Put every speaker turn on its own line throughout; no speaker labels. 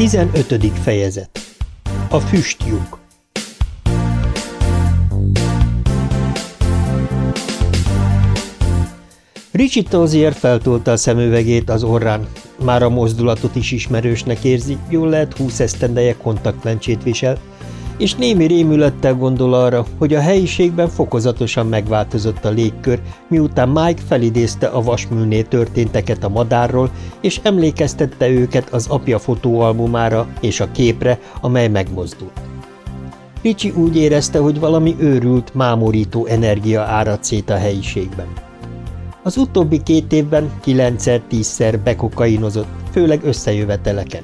15. fejezet A füstlyuk Ricsi Tozier feltolta a szemüvegét az orrán. Már a mozdulatot is ismerősnek érzi, jól lehet húsz esztendeje kontaktlencsét visel, és némi rémülettel gondol arra, hogy a helyiségben fokozatosan megváltozott a légkör, miután Mike felidézte a vasműnél történteket a madárról, és emlékeztette őket az apja fotóalbumára és a képre, amely megmozdult. Ricsi úgy érezte, hogy valami őrült, mámorító energia árad szét a helyiségben. Az utóbbi két évben kilencszer-tízszer bekokainozott, főleg összejöveteleken.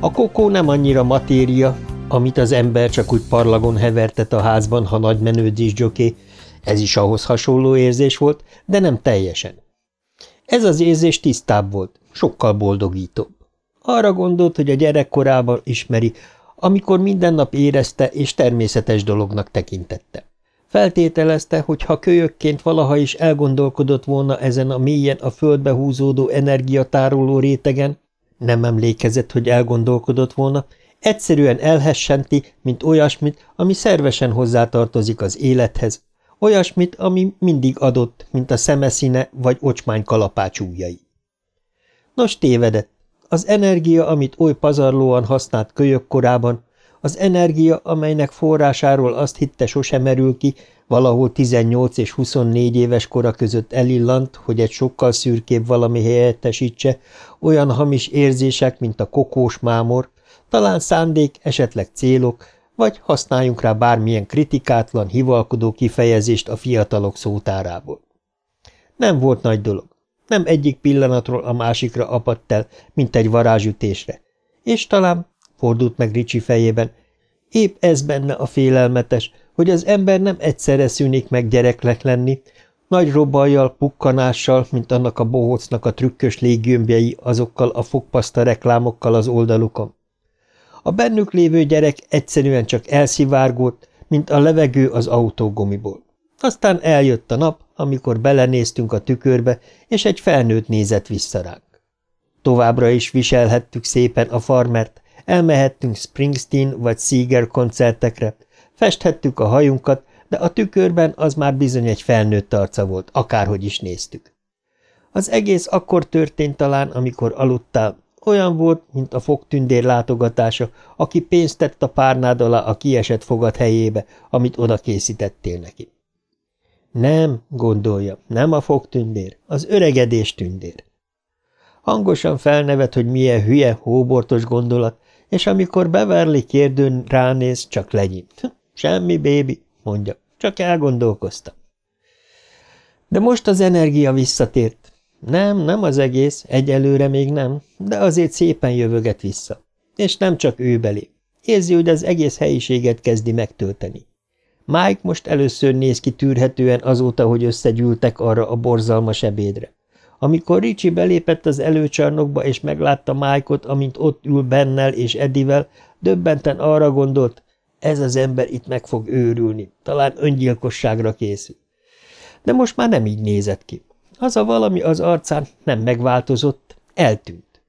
A kokó nem annyira matéria, amit az ember csak úgy parlagon hevertet a házban, ha nagy menődzés dzsoké, ez is ahhoz hasonló érzés volt, de nem teljesen. Ez az érzés tisztább volt, sokkal boldogítóbb. Arra gondolt, hogy a gyerekkorában ismeri, amikor minden nap érezte és természetes dolognak tekintette. Feltételezte, hogy ha kölyökként valaha is elgondolkodott volna ezen a mélyen a földbe húzódó energiatároló rétegen, nem emlékezett, hogy elgondolkodott volna, Egyszerűen elhessenti, mint olyasmit, ami szervesen hozzátartozik az élethez, olyasmit, ami mindig adott, mint a szemeszíne vagy ocsmány kalapács ujjai. Nos, tévedett. Az energia, amit oly pazarlóan használt kölyök korában, az energia, amelynek forrásáról azt hitte sose merül ki, valahol 18 és 24 éves kora között elillant, hogy egy sokkal szürkébb valami helyettesítse, olyan hamis érzések, mint a kokós mámor, talán szándék, esetleg célok, vagy használjunk rá bármilyen kritikátlan, hivalkodó kifejezést a fiatalok szótárából. Nem volt nagy dolog. Nem egyik pillanatról a másikra apadt el, mint egy varázsütésre. És talán, fordult meg Ricsi fejében, épp ez benne a félelmetes, hogy az ember nem egyszerre szűnik meg gyereklek lenni, nagy robajjal, pukkanással, mint annak a bohócnak a trükkös léggömbjei azokkal a fogpaszta reklámokkal az oldalukon. A bennük lévő gyerek egyszerűen csak elszivárgott, mint a levegő az autógomiból. Aztán eljött a nap, amikor belenéztünk a tükörbe, és egy felnőtt nézett vissza ránk. Továbbra is viselhettük szépen a farmert, elmehettünk Springsteen vagy Seeger koncertekre, festhettük a hajunkat, de a tükörben az már bizony egy felnőtt arca volt, akárhogy is néztük. Az egész akkor történt talán, amikor aludtál, olyan volt, mint a fogtündér látogatása, aki pénzt tett a párnád alá a kiesett fogad helyébe, amit oda készítettél neki. Nem, gondolja, nem a fogtündér, az öregedés tündér. Hangosan felnevet, hogy milyen hülye, hóbortos gondolat, és amikor Beverly kérdőn ránéz, csak legyint. Semmi, bébi, mondja, csak elgondolkoztam. De most az energia visszatért, nem, nem az egész, egyelőre még nem, de azért szépen jövöget vissza. És nem csak ő belé. Érzi, hogy az egész helyiséget kezdi megtölteni. Mike most először néz ki tűrhetően azóta, hogy összegyűltek arra a borzalmas ebédre. Amikor Ricsi belépett az előcsarnokba, és meglátta Mike-ot, amint ott ül Bennel és Edivel, döbbenten arra gondolt, ez az ember itt meg fog őrülni, talán öngyilkosságra készül. De most már nem így nézett ki. Az a valami az arcán nem megváltozott, eltűnt.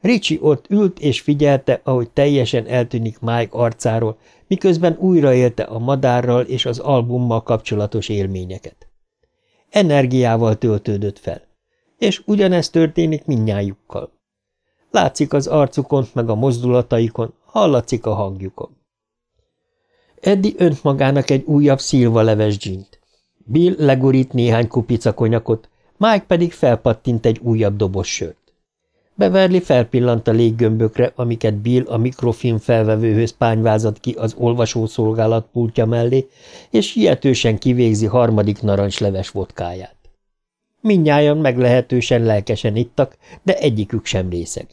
Ricsi ott ült és figyelte, ahogy teljesen eltűnik Mike arcáról, miközben újraélte a madárral és az albummal kapcsolatos élményeket. Energiával töltődött fel, és ugyanezt történik mindnyájukkal. Látszik az arcukon, meg a mozdulataikon, hallatszik a hangjukon. Eddi önt magának egy újabb szilvaleves dzsint. Bill legurít néhány kupica konyakot, Mike pedig felpattint egy újabb doboz sört. Beverly felpillant a léggömbökre, amiket Bill a mikrofilm felvevőhöz pányvázott ki az olvasószolgálat pultja mellé, és sietősen kivégzi harmadik narancsleves vodkáját. Mindnyájan meglehetősen lelkesen ittak, de egyikük sem részeg.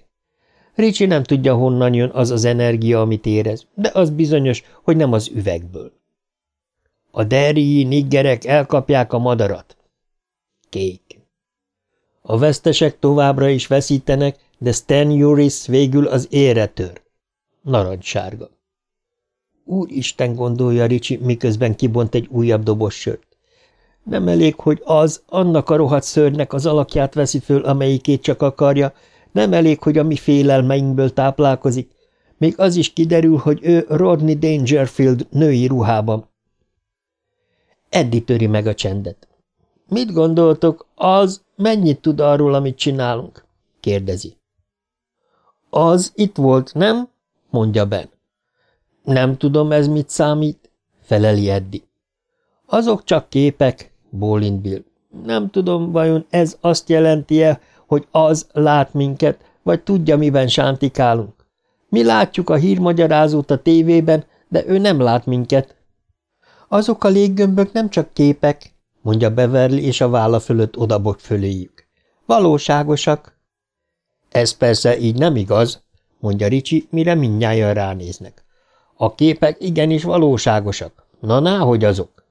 Ricsi nem tudja, honnan jön az az energia, amit érez, de az bizonyos, hogy nem az üvegből. A derii niggerek elkapják a madarat. Kék. A vesztesek továbbra is veszítenek, de Stan Juris végül az ére tör. Narancssárga. Úristen, gondolja Ricsi, miközben kibont egy újabb dobos sört. Nem elég, hogy az, annak a rohadt szörnek az alakját veszi föl, amelyikét csak akarja, nem elég, hogy a mi félelmeinkből táplálkozik, Még az is kiderül, hogy ő Rodney Dangerfield női ruhában. Eddi töri meg a csendet. Mit gondoltok, az mennyit tud arról, amit csinálunk? kérdezi. Az itt volt, nem? mondja Ben. Nem tudom, ez mit számít, feleli Eddi. Azok csak képek, bólint Bill. Nem tudom, vajon ez azt jelenti-e, hogy az lát minket, vagy tudja, miben sántikálunk. Mi látjuk a hírmagyarázót a tévében, de ő nem lát minket. Azok a léggömbök nem csak képek, mondja Beverly, és a válla fölött odabog föléjük. Valóságosak. Ez persze így nem igaz, mondja Ricsi, mire mindnyájan ránéznek. A képek igenis valóságosak. Na, náhogy azok.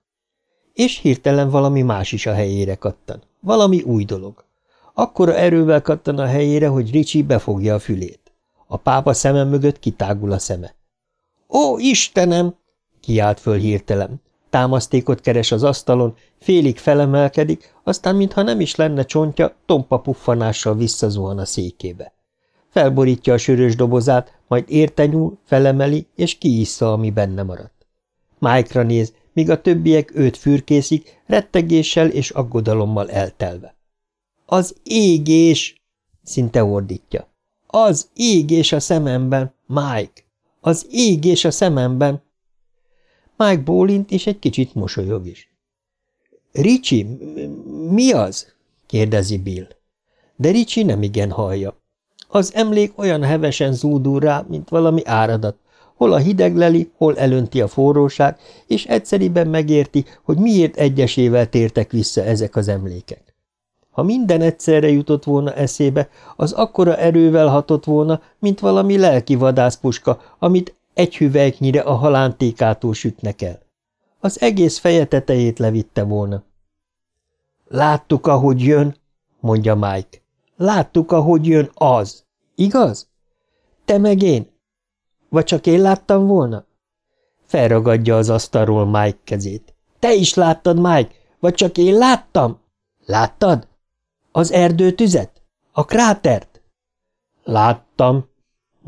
És hirtelen valami más is a helyére kattan. Valami új dolog. Akkora erővel kattan a helyére, hogy Ricsi befogja a fülét. A pápa szeme mögött kitágul a szeme. – Ó, Istenem! – kiált föl hirtelen. Támasztékot keres az asztalon, félig felemelkedik, aztán, mintha nem is lenne csontja, tompa puffanással visszazuhan a székébe. Felborítja a sörös dobozát, majd érte nyúl, felemeli, és kiissza, ami benne maradt. Mike-ra néz, míg a többiek őt fürkészik, rettegéssel és aggodalommal eltelve. – Az égés! – szinte ordítja. – Az égés a szememben, Mike! Az égés a szememben! Mike bólint, és egy kicsit mosolyog is. – Ricsi, mi az? – kérdezi Bill. De Ricsi nem igen hallja. Az emlék olyan hevesen zúdul rá, mint valami áradat, hol a hideg leli, hol elönti a forróság, és egyszeriben megérti, hogy miért egyesével tértek vissza ezek az emlékek. Ha minden egyszerre jutott volna eszébe, az akkora erővel hatott volna, mint valami lelki vadászpuska, amit egy hüvelyknyire a halántékától sütnek el. Az egész feje tetejét levitte volna. Láttuk, ahogy jön, mondja Mike. Láttuk, ahogy jön az. Igaz? Te meg én? Vagy csak én láttam volna? Felragadja az asztalról Mike kezét. Te is láttad, Mike? Vagy csak én láttam? Láttad? Az erdőtüzet? A krátert? Láttam,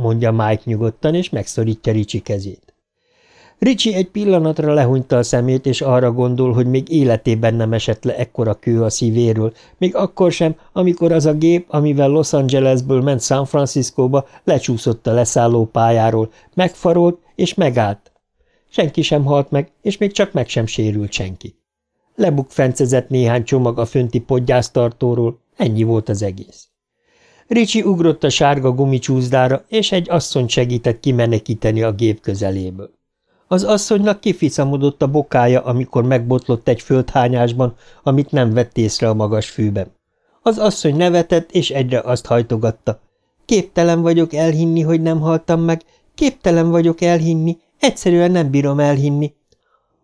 mondja Mike nyugodtan, és megszorítja Ricsi kezét. Ricsi egy pillanatra lehúnyta a szemét, és arra gondol, hogy még életében nem esett le ekkora kő a szívéről, még akkor sem, amikor az a gép, amivel Los Angelesből ment San Franciscóba, lecsúszott a leszálló pályáról, megfarolt és megállt. Senki sem halt meg, és még csak meg sem sérült senki. Lebukfencezett néhány csomag a fönti podgyásztartóról, ennyi volt az egész. Ricsi ugrott a sárga gumicsúzdára, és egy asszony segített kimenekíteni a gép közeléből. Az asszonynak kificamodott a bokája, amikor megbotlott egy földhányásban, amit nem vett észre a magas fűben. Az asszony nevetett, és egyre azt hajtogatta. Képtelen vagyok elhinni, hogy nem haltam meg, képtelen vagyok elhinni, egyszerűen nem bírom elhinni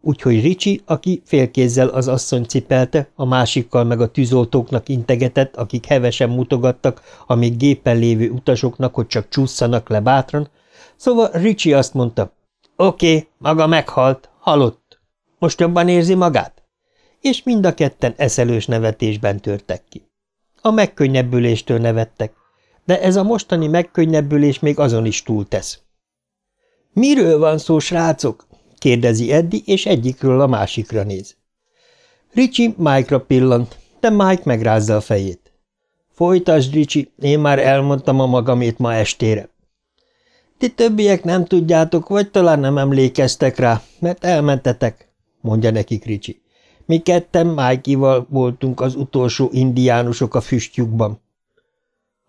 úgyhogy Ricsi, aki félkézzel az asszony cipelte, a másikkal meg a tűzoltóknak integetett, akik hevesen mutogattak, amíg gépen lévő utasoknak, hogy csak csúszanak le bátran, szóval Ricsi azt mondta, oké, okay, maga meghalt, halott. Most jobban érzi magát? És mind a ketten eszelős nevetésben törtek ki. A megkönnyebbüléstől nevettek, de ez a mostani megkönnyebbülés még azon is túltesz. – Miről van szó, srácok? Kérdezi Eddi, és egyikről a másikra néz. Ricsi Mike-ra pillant, de Mike megrázza a fejét. Folytasd, Ricsi, én már elmondtam a magamét ma estére. Ti többiek nem tudjátok, vagy talán nem emlékeztek rá, mert elmentetek, mondja nekik Ricsi. Mi ketten Mike-ival voltunk az utolsó indiánusok a füstjukban.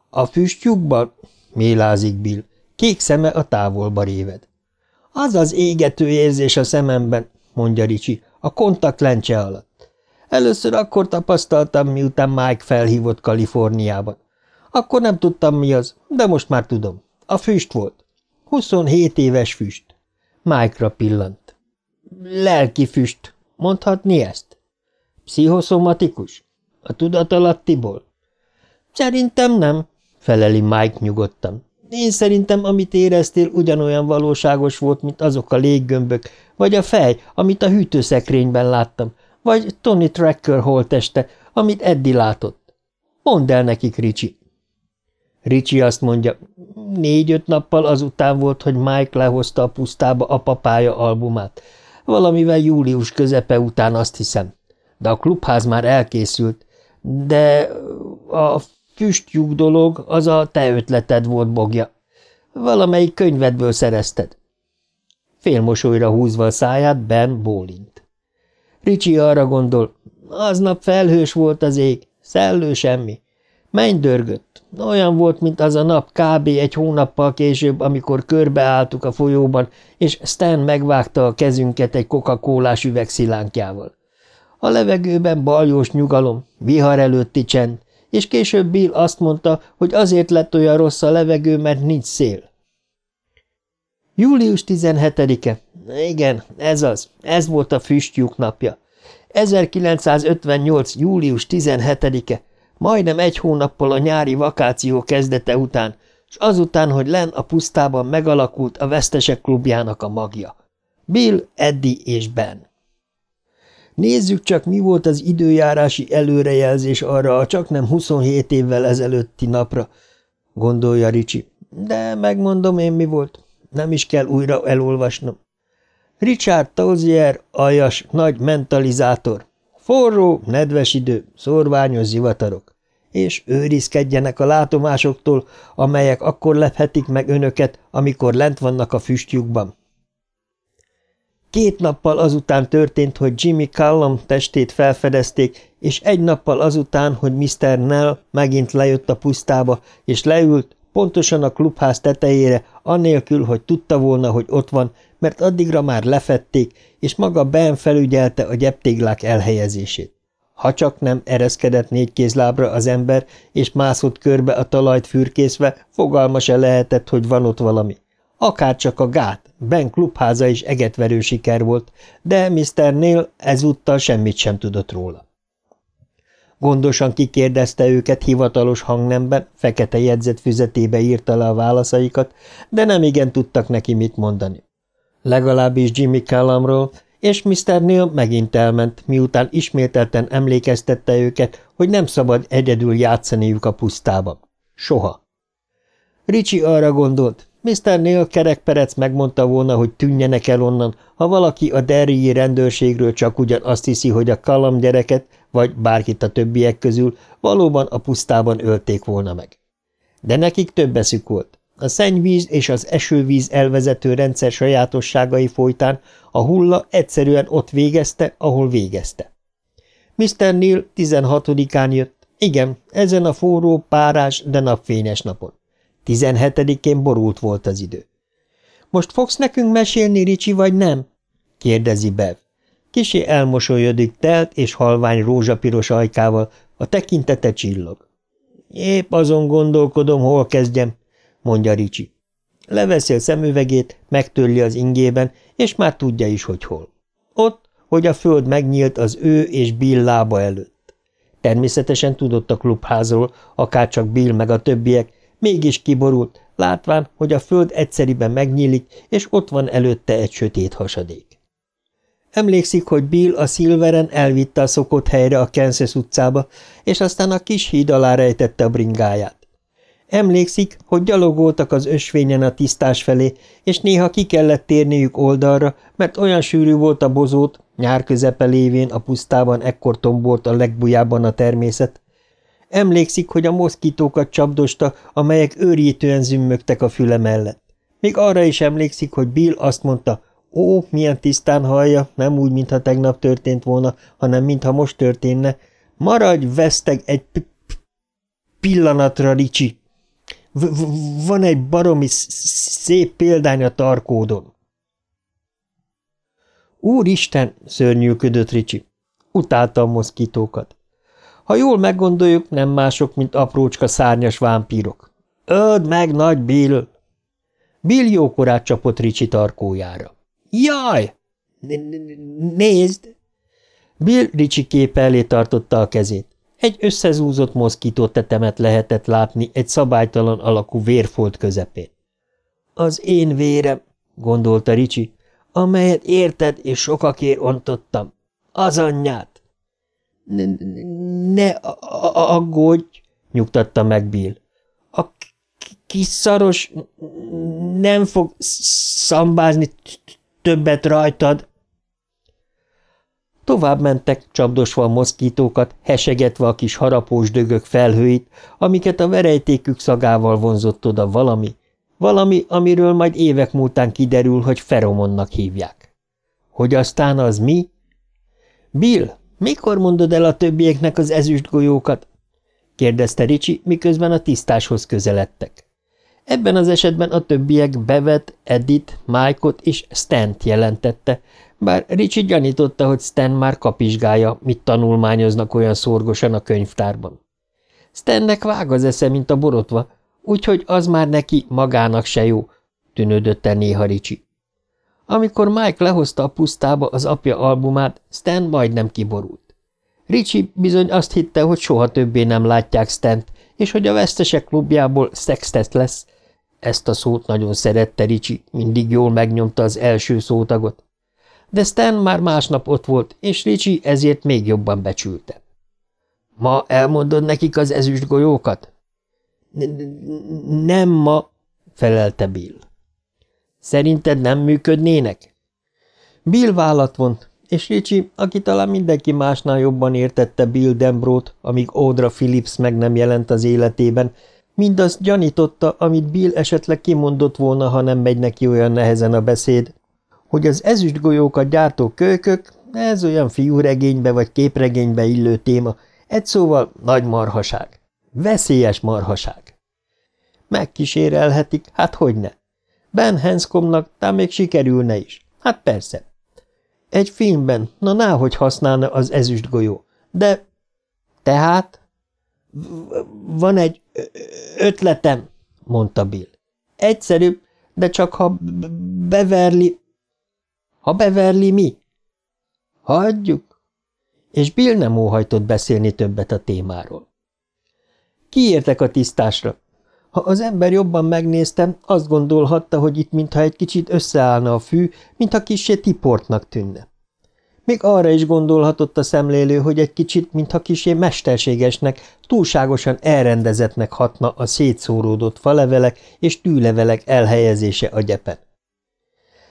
A füstjukban? mélázik Bill. Kék szeme a távolba réved. Az az égető érzés a szememben, mondja Ricsi, a kontaktlencse alatt. Először akkor tapasztaltam, miután Mike felhívott Kaliforniában. Akkor nem tudtam, mi az, de most már tudom. A füst volt. 27 éves füst. Mike-ra pillant. Lelki füst. Mondhatni ezt? Pszichoszomatikus? A tudatalattiból? Szerintem nem, feleli Mike nyugodtan. Én szerintem, amit éreztél, ugyanolyan valóságos volt, mint azok a léggömbök, vagy a fej, amit a hűtőszekrényben láttam, vagy Tony Tracker holteste, amit Eddi látott. Mondd el nekik, Ricsi. Ricsi azt mondja, négy-öt nappal azután volt, hogy Mike lehozta a pusztába a papája albumát. Valamivel július közepe után azt hiszem. De a klubház már elkészült. De a füstjúk dolog az a te ötleted volt, Bogja. Valamelyik könyvedből szerezted. Félmosolyra húzva a száját, Ben bólint. Ricsi arra gondol, aznap felhős volt az ég, szellő semmi. Menj dörgött. Olyan volt, mint az a nap kb. egy hónappal később, amikor körbeálltuk a folyóban, és Stan megvágta a kezünket egy coca üvegszilánkjával. A levegőben baljós nyugalom, vihar előtti csend, és később Bill azt mondta, hogy azért lett olyan rossz a levegő, mert nincs szél. Július 17-e. Igen, ez az. Ez volt a füstjük napja. 1958. július 17-e. Majdnem egy hónappal a nyári vakáció kezdete után, és azután, hogy len a pusztában megalakult a vesztesek klubjának a magja. Bill, Eddie és Ben. Nézzük csak, mi volt az időjárási előrejelzés arra a csak nem 27 évvel ezelőtti napra, gondolja Ricsi. De megmondom én, mi volt. Nem is kell újra elolvasnom. Richard Tauzier, aljas, nagy mentalizátor. Forró, nedves idő, szorványos zivatarok. És őrizkedjenek a látomásoktól, amelyek akkor lephetik meg önöket, amikor lent vannak a füstjukban. Két nappal azután történt, hogy Jimmy Callum testét felfedezték, és egy nappal azután, hogy Mr. Nell megint lejött a pusztába, és leült, pontosan a klubház tetejére, annélkül, hogy tudta volna, hogy ott van, mert addigra már lefették, és maga Ben felügyelte a gyeptéglák elhelyezését. Ha csak nem ereszkedett négy kézlábra az ember, és mászott körbe a talajt fürkészve, fogalma se lehetett, hogy van ott valami. Akárcsak a gát, Ben klubháza is egetverő siker volt, de Mr. Neil ezúttal semmit sem tudott róla. Gondosan kikérdezte őket hivatalos hangnemben, fekete jegyzetfüzetébe írta le a válaszaikat, de nem igen tudtak neki mit mondani. Legalábbis Jimmy Callumról, és Mr. Neil megint elment, miután ismételten emlékeztette őket, hogy nem szabad egyedül játszaniuk a pusztában. Soha. Ricsi arra gondolt, Mr. Neil kerekperec megmondta volna, hogy tűnjenek el onnan, ha valaki a derryi rendőrségről csak ugyan azt hiszi, hogy a kalam gyereket, vagy bárkit a többiek közül valóban a pusztában ölték volna meg. De nekik több eszük volt. A szennyvíz és az esővíz elvezető rendszer sajátosságai folytán a hulla egyszerűen ott végezte, ahol végezte. Mr. Neil 16-án jött, igen, ezen a forró, párás, de napfényes napon. 17-én borult volt az idő. – Most fogsz nekünk mesélni, Ricsi, vagy nem? – kérdezi Bev. Kisé elmosolyodik telt és halvány rózsapiros ajkával, a tekintete csillog. – Épp azon gondolkodom, hol kezdjem – mondja Ricsi. Leveszi a szemüvegét, megtörli az ingében, és már tudja is, hogy hol. Ott, hogy a föld megnyílt az ő és Bill lába előtt. Természetesen tudott a klubházról, akárcsak Bill meg a többiek, mégis kiborult, látván, hogy a föld egyszeriben megnyílik, és ott van előtte egy sötét hasadék. Emlékszik, hogy Bill a Silveren elvitte a szokott helyre a Kansas utcába, és aztán a kis híd alá rejtette a bringáját. Emlékszik, hogy gyalogoltak az ösvényen a tisztás felé, és néha ki kellett térniük oldalra, mert olyan sűrű volt a bozót, nyár közepe lévén a pusztában ekkor tombolt a legbujában a természet. Emlékszik, hogy a moszkitókat csapdosta, amelyek őrítően zümmögtek a füle mellett. Még arra is emlékszik, hogy Bill azt mondta, ó, milyen tisztán hallja, nem úgy, mintha tegnap történt volna, hanem mintha most történne. Maradj, veszteg egy pillanatra, Ricsi! van egy baromi szép példány a tarkódon. Úristen, szörnyűködött Ricsi. Utálta a moszkitókat. Ha jól meggondoljuk, nem mások, mint aprócska szárnyas vámpírok. Öld meg, nagy Bill! Bill jókorát csapott Ricsi tarkójára. Jaj! Nézd! Bill Ricsi képe elé tartotta a kezét. Egy összezúzott moszkító tetemet lehetett látni egy szabálytalan alakú vérfolt közepén. Az én vérem, gondolta Ricsi, amelyet érted és sokakért ontottam. Az anyját. Ne, aggódj, nyugtatta meg Bill. A kis szaros nem fog szambázni többet rajtad. Tovább mentek, csapdosva a moszkítókat, hesegetve a kis harapós dögök felhőit, amiket a verejtékük szagával vonzott oda valami, valami, amiről majd évek múltán kiderül, hogy feromonnak hívják. Hogy aztán az mi? Bill, mikor mondod el a többieknek az ezüst golyókat? kérdezte Ricsi, miközben a tisztáshoz közeledtek. Ebben az esetben a többiek Bevet, Edit, Mike-ot és Stent jelentette, bár Ricsi gyanította, hogy Stan már kapizsgálja, mit tanulmányoznak olyan szorgosan a könyvtárban. Stannek vág az esze, mint a borotva, úgyhogy az már neki magának se jó, tűnődött el néha Ricsi. Amikor Mike lehozta a pusztába az apja albumát, Stan majdnem kiborult. Ricsi bizony azt hitte, hogy soha többé nem látják Stent, és hogy a vesztesek klubjából sextet lesz. Ezt a szót nagyon szerette Ricsi, mindig jól megnyomta az első szótagot. De Stan már másnap ott volt, és Ricsi ezért még jobban becsülte. – Ma elmondod nekik az ezüst golyókat? – Nem ma – felelte Bill. – Szerinted nem működnének? Bill vállat vont, és Ricsi, aki talán mindenki másnál jobban értette Bill Dembrót, amíg Audra Phillips meg nem jelent az életében, mindazt gyanította, amit Bill esetleg kimondott volna, ha nem megy neki olyan nehezen a beszéd, hogy az ezüstgolyókat gyártó kölykök, ez olyan fiúregénybe vagy képregénybe illő téma, egy szóval nagy marhaság. Veszélyes marhaság. Megkísérelhetik, hát hogy ne. Ben Hanscomnak talán még sikerülne is. Hát persze, egy filmben, na náhogy használna az ezüstgolyó. De... Tehát? Van egy ötletem, mondta Bill. Egyszerű, de csak ha beverli... Ha beverli mi? Hagyjuk. És Bill nem óhajtott beszélni többet a témáról. Kiértek a tisztásra. Ha az ember jobban megnézte, azt gondolhatta, hogy itt mintha egy kicsit összeállna a fű, mintha kissé tiportnak tűnne. Még arra is gondolhatott a szemlélő, hogy egy kicsit, mintha kisé mesterségesnek, túlságosan elrendezetnek hatna a szétszóródott falevelek és tűlevelek elhelyezése a gyepen.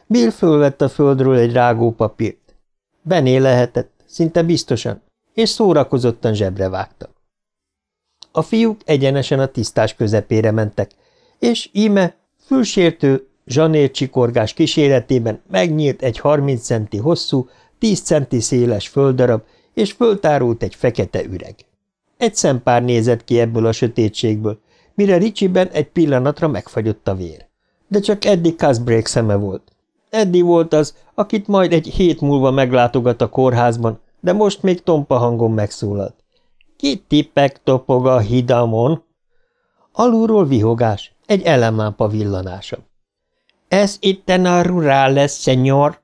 Bill fölvett a földről egy rágópapírt. Bené lehetett, szinte biztosan, és szórakozottan zsebre vágta. A fiúk egyenesen a tisztás közepére mentek, és íme fülsértő, zsanércsikorgás kíséretében megnyílt egy 30 centi hosszú, 10 centi széles földdarab, és föltárult egy fekete üreg. Egy szempár nézett ki ebből a sötétségből, mire Ricsiben egy pillanatra megfagyott a vér. De csak Eddie Casbrake szeme volt. Eddie volt az, akit majd egy hét múlva meglátogat a kórházban, de most még tompa hangon megszólalt. Ki tippek topog a hidamon? Alulról vihogás, egy ellenlámpa villanása. Ez itten a rurales, szenyor,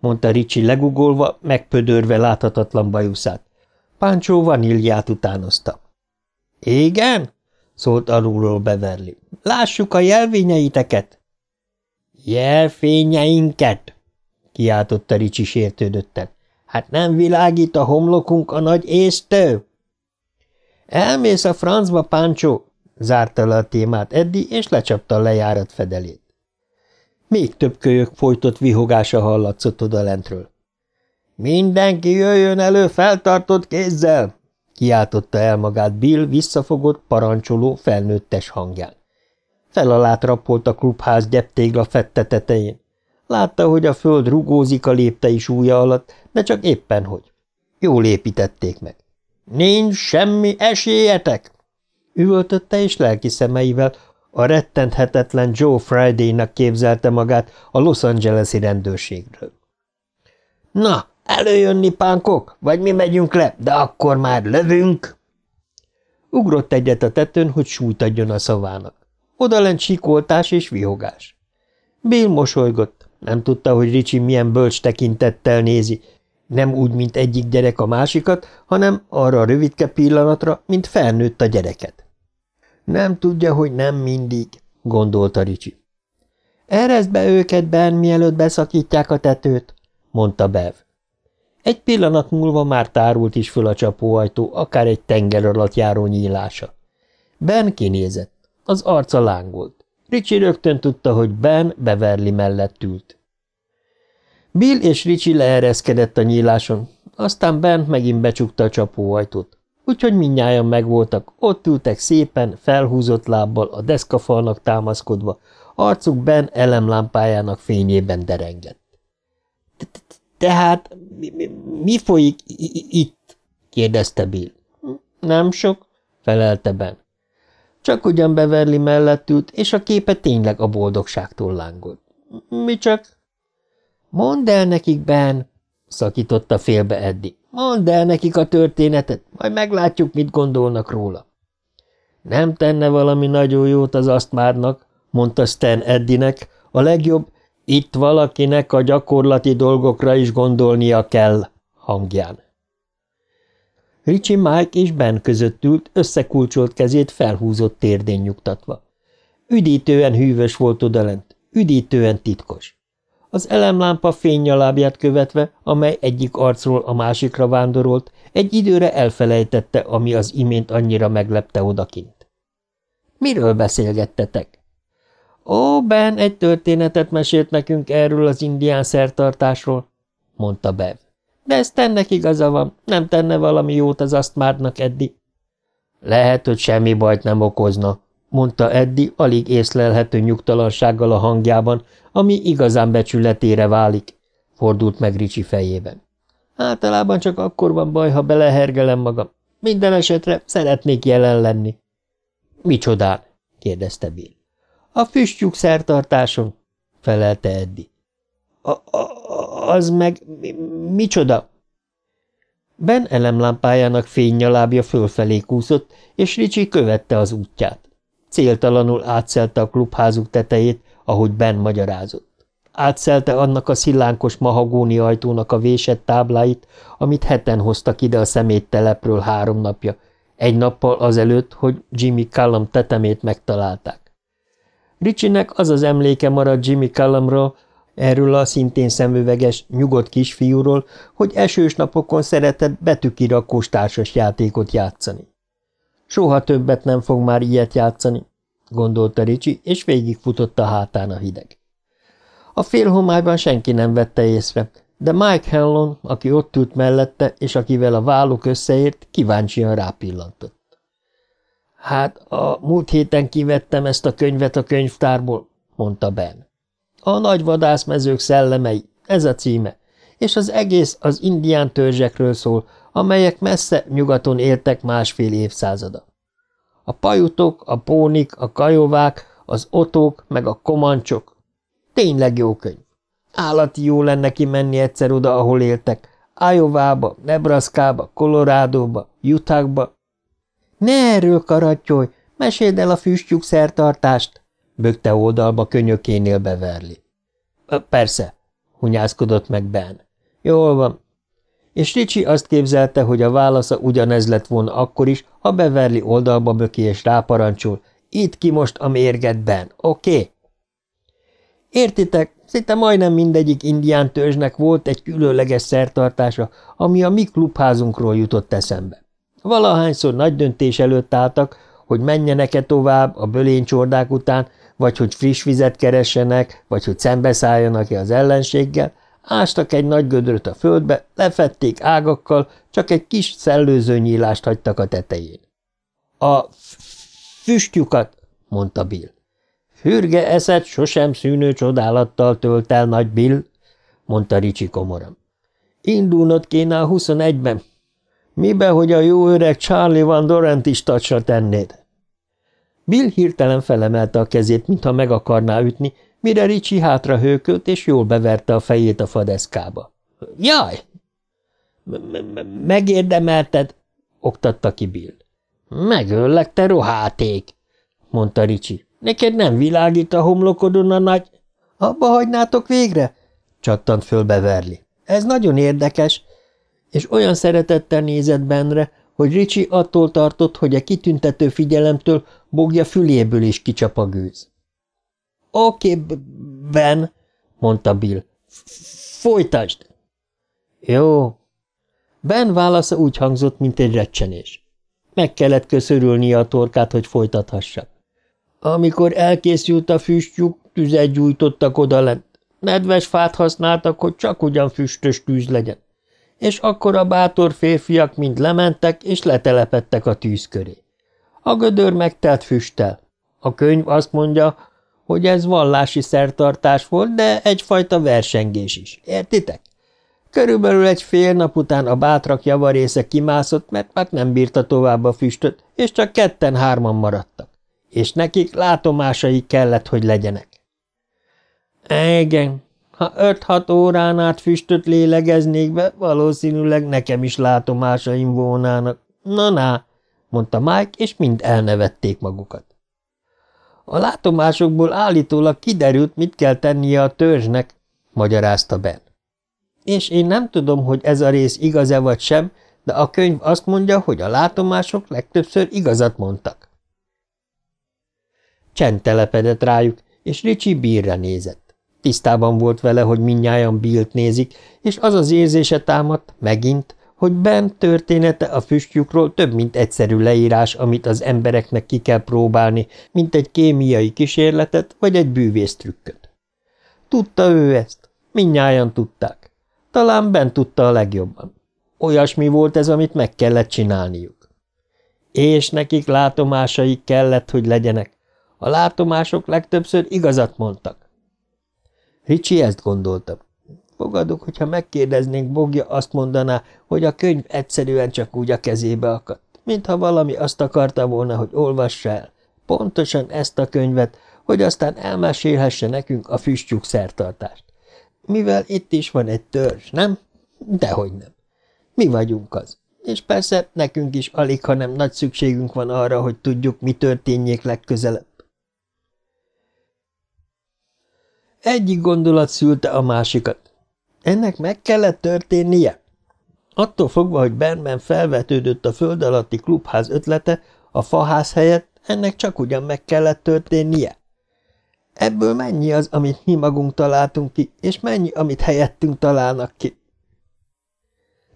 mondta Ricsi legugolva, megpödörve láthatatlan bajuszát. Páncsó vaníliát utánozta. Igen? szólt alulról Beverly. Lássuk a jelvényeiteket. Jelfényeinket? kiáltotta Ricsi sértődötten. Hát nem világít a homlokunk a nagy észtő? Elmész a francba, Páncsó, zárta le a témát Eddi, és lecsapta a lejárat fedelét. Még több kölyök folytott vihogása hallatszott lentről. Mindenki jöjjön elő feltartott kézzel! kiáltotta el magát Bill visszafogott, parancsoló, felnőttes hangján. Felalát rapolt a klubház gyeptégla fette tetején. Látta, hogy a föld rugózik a léptei súlya alatt, de csak éppen hogy. Jól építették meg. Nincs semmi esélyetek! Üvöltötte, és lelki szemeivel a rettenthetetlen Joe Friday-nak képzelte magát a Los Angeles-i rendőrségről. Na, előjönni, pánkok, vagy mi megyünk le, de akkor már lövünk! Ugrott egyet a tetőn, hogy súlyt adjon a szavának. Odalent sikoltás és vihogás. Bill mosolygott, nem tudta, hogy Ricsi milyen bölcs tekintettel nézi, nem úgy, mint egyik gyerek a másikat, hanem arra a rövidke pillanatra, mint felnőtt a gyereket. Nem tudja, hogy nem mindig, gondolta Ricsi. Erezd be őket, Ben, mielőtt beszakítják a tetőt, mondta Bev. Egy pillanat múlva már tárult is föl a csapóajtó, akár egy tenger alatt járó nyílása. Ben kinézett. Az arca lángolt. Ricsi rögtön tudta, hogy Ben Beverly mellett ült. Bill és Ricsi leereszkedett a nyíláson, aztán Ben megint becsukta a csapóajtót. Úgyhogy mindnyájan megvoltak, ott ültek szépen, felhúzott lábbal, a deszkafalnak támaszkodva, arcuk Ben elemlámpájának fényében derengett. – Tehát mi, mi folyik itt? – kérdezte Bill. – Nem sok – felelte Ben. Csak ugyan Beverly mellett ült, és a képe tényleg a boldogságtól lángolt. – Mi csak? – Mondd el nekik, Ben! – szakította félbe Eddi. – Mondd el nekik a történetet, majd meglátjuk, mit gondolnak róla. – Nem tenne valami nagyon jót az asztmárnak – mondta Stan Eddinek, a legjobb, itt valakinek a gyakorlati dolgokra is gondolnia kell hangján. Ricsi Mike és Ben között ült, összekulcsolt kezét felhúzott térdén nyugtatva. Üdítően hűvös volt odalent, üdítően titkos. Az elemlámpa fénynyalábját követve, amely egyik arcról a másikra vándorolt, egy időre elfelejtette, ami az imént annyira meglepte odakint. – Miről beszélgettetek? – Ó, Ben egy történetet mesélt nekünk erről az indián szertartásról – mondta Bev. De ez tennek igaza van, nem tenne valami jót az asztmárnak, Eddi. Lehet, hogy semmi bajt nem okozna, mondta Eddi alig észlelhető nyugtalansággal a hangjában, ami igazán becsületére válik, fordult meg Ricsi fejében. Általában csak akkor van baj, ha belehergelem magam. Minden esetre szeretnék jelen lenni. Micsodán? kérdezte Bill. A füstjük szertartáson, felelte Eddi. A, a, az meg mi, micsoda? Ben elemlámpájának fénynyalábja fölfelé kúszott, és Ricsi követte az útját. Céltalanul átszelte a klubházuk tetejét, ahogy Ben magyarázott. Átszelte annak a szilánkos mahagóni ajtónak a vésett tábláit, amit heten hoztak ide a szeméttelepről három napja, egy nappal azelőtt, hogy Jimmy Callum tetemét megtalálták. Ricsinek az az emléke maradt Jimmy Callumról, erről a szintén szemüveges, nyugodt kisfiúról, hogy esős napokon szeretett betűkirakós társas játékot játszani. Soha többet nem fog már ilyet játszani, gondolta Ricsi, és végigfutott a hátán a hideg. A félhomályban senki nem vette észre, de Mike Hellon, aki ott ült mellette, és akivel a válluk összeért, kíváncsian rápillantott. Hát, a múlt héten kivettem ezt a könyvet a könyvtárból, mondta Ben. A nagy vadászmezők szellemei, ez a címe, és az egész az indián törzsekről szól, amelyek messze nyugaton éltek másfél évszázada. A pajutok, a pónik, a kajovák, az otók, meg a komancsok. Tényleg jó könyv. Állati jó lenne kimenni egyszer oda, ahol éltek. Iowa-ba, Nebraska-ba, Colorado-ba, Utah-ba. Ne erről karattyolj, meséld el a füstjük szertartást, bökte oldalba könyökénél beverli. Persze, hunyászkodott meg Ben. Jól van. És Ricsi azt képzelte, hogy a válasza ugyanez lett volna akkor is, ha beverli oldalba böki és ráparancsol. Itt ki most a mérget, Ben, oké? Okay? Értitek, szinte majdnem mindegyik indián törzsnek volt egy különleges szertartása, ami a mi klubházunkról jutott eszembe. Valahányszor nagy döntés előtt álltak, hogy menjenek-e tovább a bölénycsordák után, vagy hogy friss vizet keressenek, vagy hogy szembeszálljanak-e az ellenséggel, ástak egy nagy gödröt a földbe, lefették ágakkal, csak egy kis szellőző nyílást hagytak a tetején. A füstjukat, mondta Bill. Fürge eszed sosem szűnő csodálattal tölt el, nagy Bill, mondta Ricsi komoran. Indulnod kéne a huszonegyben. Mibe, hogy a jó öreg Charlie Van Dorent is tacsra tennéd? Bill hirtelen felemelte a kezét, mintha meg akarná ütni, mire Ricsi hátra hőkölt, és jól beverte a fejét a fadeszkába. – Jaj! – Megérdemelted? – oktatta ki Bill. – Megöllek, te roháték! – mondta Ricsi. – Neked nem világít a homlokodon a nagy… – Abba hagynátok végre? – csattant föl Beverly. – Ez nagyon érdekes. És olyan szeretettel nézett Benre, hogy Ricsi attól tartott, hogy a kitüntető figyelemtől bogja füléből is kicsap a gőz. – Oké, Ben, mondta Bill. – Folytasd! – Jó. Ben válasza úgy hangzott, mint egy recsenés. Meg kellett köszörülnie a torkát, hogy folytathassa. Amikor elkészült a füstjük, tüzet gyújtottak odalent. Nedves fát használtak, hogy csak ugyan füstös tűz legyen. És akkor a bátor férfiak mind lementek, és letelepettek a tűz köré. A gödör megtelt füsttel. A könyv azt mondja, hogy ez vallási szertartás volt, de egyfajta versengés is. Értitek? Körülbelül egy fél nap után a bátrak javarésze kimászott, mert már nem bírta tovább a füstöt, és csak ketten-hárman maradtak. És nekik látomásai kellett, hogy legyenek. Igen, ha öt-hat órán át füstöt lélegeznék be, valószínűleg nekem is látomásaim volnának. Na-na, mondta Mike, és mind elnevették magukat. A látomásokból állítólag kiderült, mit kell tennie a törzsnek, magyarázta Ben. És én nem tudom, hogy ez a rész igaz-e vagy sem, de a könyv azt mondja, hogy a látomások legtöbbször igazat mondtak. Csend telepedett rájuk, és Ricsi bírra nézett. Tisztában volt vele, hogy minnyáján Billt nézik, és az az érzése támadt, megint, hogy Ben története a füstjükről több, mint egyszerű leírás, amit az embereknek ki kell próbálni, mint egy kémiai kísérletet vagy egy bűvésztrükköt. Tudta ő ezt, minnyáján tudták. Talán Ben tudta a legjobban. Olyasmi volt ez, amit meg kellett csinálniuk. És nekik látomásaik kellett, hogy legyenek. A látomások legtöbbször igazat mondtak. Ricsi ezt gondolta. Fogadok, hogyha megkérdeznénk, Bogja azt mondaná, hogy a könyv egyszerűen csak úgy a kezébe akadt, mintha valami azt akarta volna, hogy olvassa el. Pontosan ezt a könyvet, hogy aztán elmesélhesse nekünk a füstjük szertartást. Mivel itt is van egy törzs, nem? Dehogy nem. Mi vagyunk az. És persze nekünk is alig, hanem nagy szükségünk van arra, hogy tudjuk, mi történjék legközelebb. Egyik gondolat szülte a másikat. Ennek meg kellett történnie? Attól fogva, hogy Bernben felvetődött a föld alatti klubház ötlete, a faház helyett ennek csak ugyan meg kellett történnie. Ebből mennyi az, amit mi magunk találtunk ki, és mennyi, amit helyettünk találnak ki?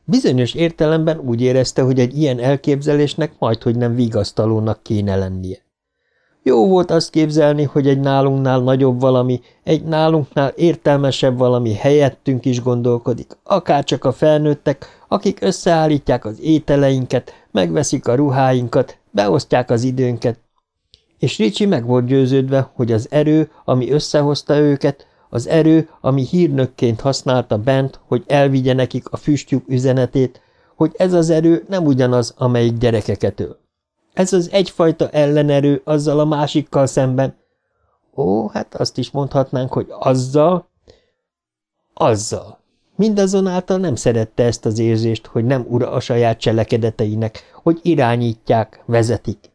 Bizonyos értelemben úgy érezte, hogy egy ilyen elképzelésnek majdhogy nem vigasztalónak kéne lennie. Jó volt azt képzelni, hogy egy nálunknál nagyobb valami, egy nálunknál értelmesebb valami helyettünk is gondolkodik, akárcsak a felnőttek, akik összeállítják az ételeinket, megveszik a ruháinkat, beosztják az időnket. És Ricsi meg volt győződve, hogy az erő, ami összehozta őket, az erő, ami hírnökként használta bent, hogy elvigye nekik a füstjük üzenetét, hogy ez az erő nem ugyanaz, amelyik gyerekeket öl. Ez az egyfajta ellenerő azzal a másikkal szemben. Ó, hát azt is mondhatnánk, hogy azzal. Azzal. Mindazonáltal nem szerette ezt az érzést, hogy nem ura a saját cselekedeteinek, hogy irányítják, vezetik.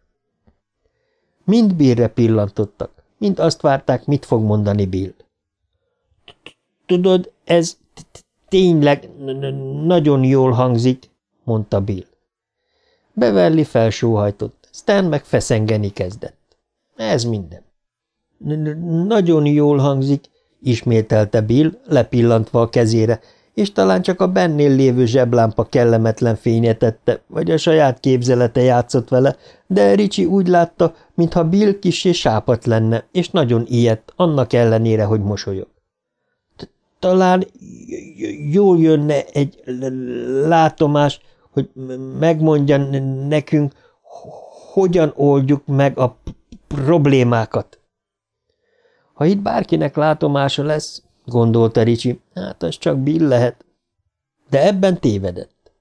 Mind Billre pillantottak, mind azt várták, mit fog mondani Bill. Tudod, ez tényleg nagyon jól hangzik, mondta Bill. Beverly felsóhajtott, Stan meg feszengeni kezdett. Ez minden. – Nagyon jól hangzik, ismételte Bill, lepillantva a kezére, és talán csak a bennél lévő zseblámpa kellemetlen fénye tette, vagy a saját képzelete játszott vele, de Ricsi úgy látta, mintha Bill kissé sápat lenne, és nagyon ilyet, annak ellenére, hogy mosolyog. – Talán jól jönne egy látomás, hogy megmondja nekünk, hogyan oldjuk meg a problémákat. Ha itt bárkinek látomása lesz, gondolta Ricsi, hát az csak Bill lehet. De ebben tévedett.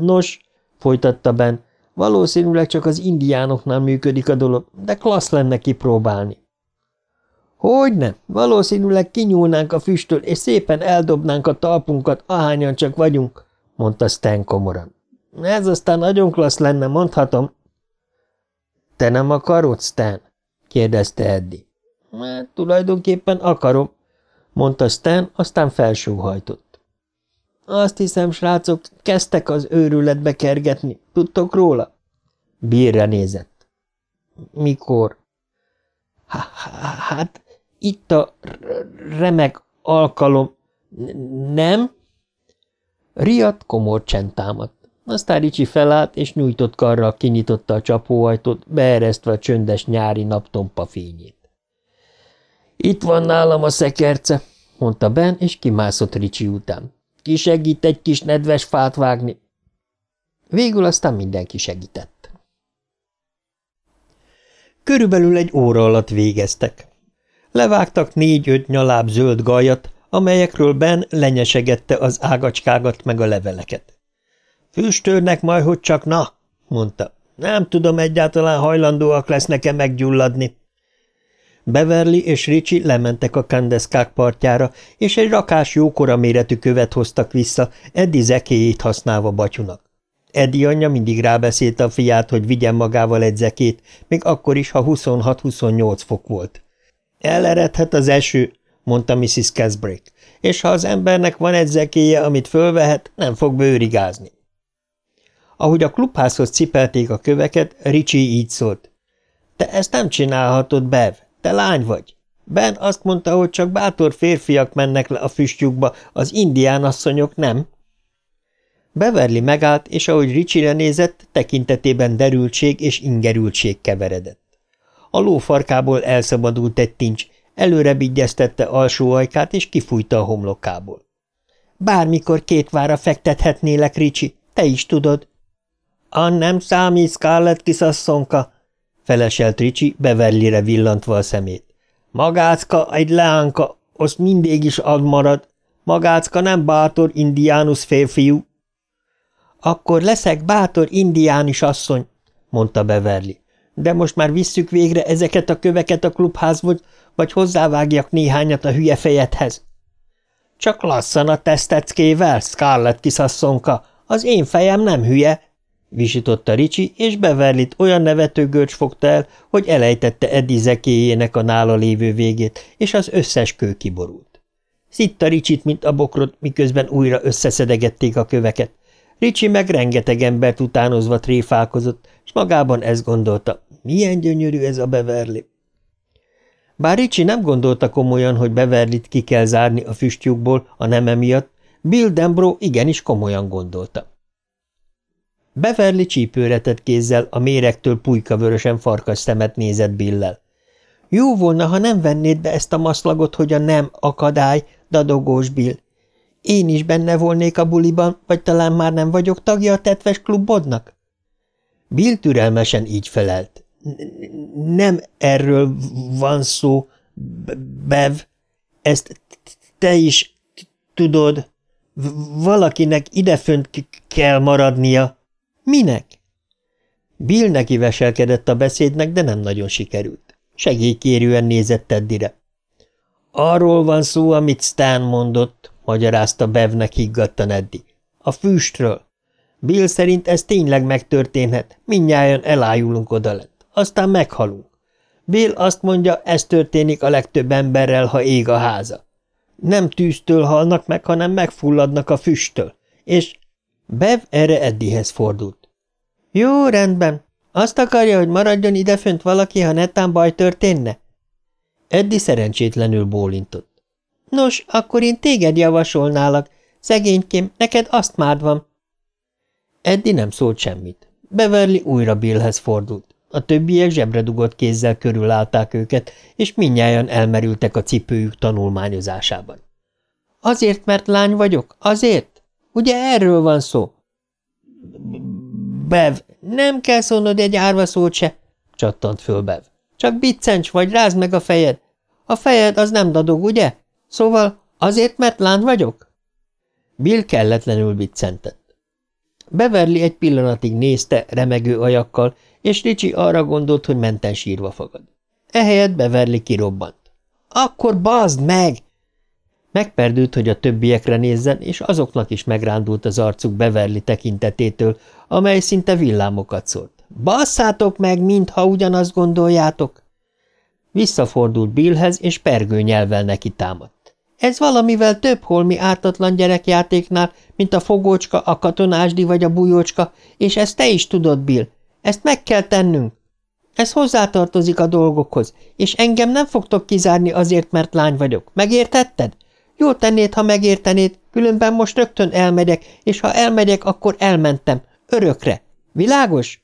Nos, folytatta Ben, valószínűleg csak az indiánoknál működik a dolog, de klassz lenne kipróbálni. Hogyne, valószínűleg kinyúlnánk a füsttől, és szépen eldobnánk a talpunkat, ahányan csak vagyunk, mondta Stan komoran. Ez aztán nagyon klassz lenne, mondhatom. Te nem akarod, Stan? kérdezte Eddi. Hát, tulajdonképpen akarom, mondta Stan, aztán felsóhajtott. Azt hiszem, srácok, kezdtek az őrületbe kergetni. Tudtok róla? Bírre nézett. Mikor? Hát, itt a remek alkalom. Nem? Riad komor csend támadt. Aztán Ricsi felállt, és nyújtott karral kinyitotta a csapóajtót, beeresztve a csöndes nyári naptompa fényét. Itt van nálam a szekerce, mondta Ben, és kimászott Ricsi után. Ki segít egy kis nedves fát vágni? Végül aztán mindenki segített. Körülbelül egy óra alatt végeztek. Levágtak négy-öt nyaláb zöld gajat, amelyekről Ben lenyesegette az ágacskágat meg a leveleket. Füstörnek majd, hogy csak na, mondta. Nem tudom egyáltalán hajlandóak lesznek-e meggyulladni. Beverly és Ricsi lementek a kandeszkák partjára, és egy rakás jókora méretű követ hoztak vissza, Eddi zekéjét használva batyunak. Eddi anyja mindig rábeszélte a fiát, hogy vigyen magával egy zekét, még akkor is, ha 26-28 fok volt. Eleredhet az eső, mondta Mrs. Casbrake, és ha az embernek van egy zekéje, amit fölvehet, nem fog bőrigázni. Ahogy a klubházhoz cipelték a köveket, Ricsi így szólt. Te ezt nem csinálhatod, Bev, te lány vagy. Ben azt mondta, hogy csak bátor férfiak mennek le a füstjukba, az indián asszonyok nem. Beverly megállt, és ahogy Ricsire nézett, tekintetében derültség és ingerültség keveredett. A lófarkából elszabadult egy tincs, előre bigyeztette alsó ajkát, és kifújta a homlokából. Bármikor két vára fektethetnélek, Ricsi, te is tudod. A nem számít, Scarlett kiszasszonka, feleselt Ricsi, Beverlyre villantva a szemét. Magácka, egy leánka, azt mindig is ad marad. Magácka nem bátor indiánus férfiú. Akkor leszek bátor indiánus asszony, mondta Beverly. De most már visszük végre ezeket a köveket a klubházba, vagy hozzávágjak néhányat a hülye fejedhez. Csak lassan a teszteckével, Scarlett kiszasszonka, az én fejem nem hülye, visította Ricsi, és Beverlit olyan nevetőgörcs fogta el, hogy elejtette Eddie zekéjének a nála lévő végét, és az összes kő kiborult. Szitta Ricsit, mint a bokrot, miközben újra összeszedegették a köveket. Ricsi meg rengeteg embert utánozva tréfálkozott, és magában ezt gondolta, milyen gyönyörű ez a Beverly. Bár Ricsi nem gondolta komolyan, hogy Beverlit ki kell zárni a füstjukból a neme miatt, Bill Dembro igenis komolyan gondolta. Beverly csípőretett kézzel a méregtől vörösen farkas szemet nézett Billel. Jó volna, ha nem vennéd be ezt a maszlagot, hogy a nem akadály, dadogós Bill. Én is benne volnék a buliban, vagy talán már nem vagyok tagja a tetves klubodnak? Bill türelmesen így felelt. Nem erről van szó, Bev. Ezt te is tudod. Valakinek idefönt kell maradnia. Minek? Bill neki veselkedett a beszédnek, de nem nagyon sikerült. Segélykérően nézett Teddire. Arról van szó, amit Stan mondott, magyarázta Bevnek higgadtan Eddi. A füstről. Bill szerint ez tényleg megtörténhet, minnyáján elájulunk odalent, aztán meghalunk. Bill azt mondja, ez történik a legtöbb emberrel, ha ég a háza. Nem tűztől halnak meg, hanem megfulladnak a füsttől, és Bev erre Eddihez fordult. Jó, rendben. Azt akarja, hogy maradjon idefönt valaki, ha netán baj történne? Eddi szerencsétlenül bólintott. Nos, akkor én téged javasolnálak. Szegénykém, neked azt mád van. Eddi nem szólt semmit. Beverly újra Billhez fordult. A többiek zsebre dugott kézzel körülállták őket, és minnyáján elmerültek a cipőjük tanulmányozásában. Azért, mert lány vagyok? Azért? Ugye erről van szó? Bev, nem kell szólnod egy árva szót se, csattant föl Bev. Csak biccencs vagy, rázd meg a fejed. A fejed az nem dadog, ugye? Szóval azért, mert lány vagyok? Bill kelletlenül biccentett. Beverly egy pillanatig nézte remegő ajakkal, és Ricsi arra gondolt, hogy menten sírva fogad. Ehelyett Beverly kirobbant. – Akkor bazd meg! Megperdült, hogy a többiekre nézzen, és azoknak is megrándult az arcuk Beverly tekintetétől, amely szinte villámokat szólt. Basszátok meg, mintha ugyanazt gondoljátok! Visszafordult Billhez, és pergő nyelvvel neki támadt. Ez valamivel több holmi ártatlan gyerekjátéknál, mint a fogócska, a katonásdi vagy a bujócska, és ezt te is tudod, Bill. Ezt meg kell tennünk. Ez hozzátartozik a dolgokhoz, és engem nem fogtok kizárni azért, mert lány vagyok. Megértetted? Jól tennéd, ha megértenéd, különben most rögtön elmegyek, és ha elmegyek, akkor elmentem. Örökre. Világos?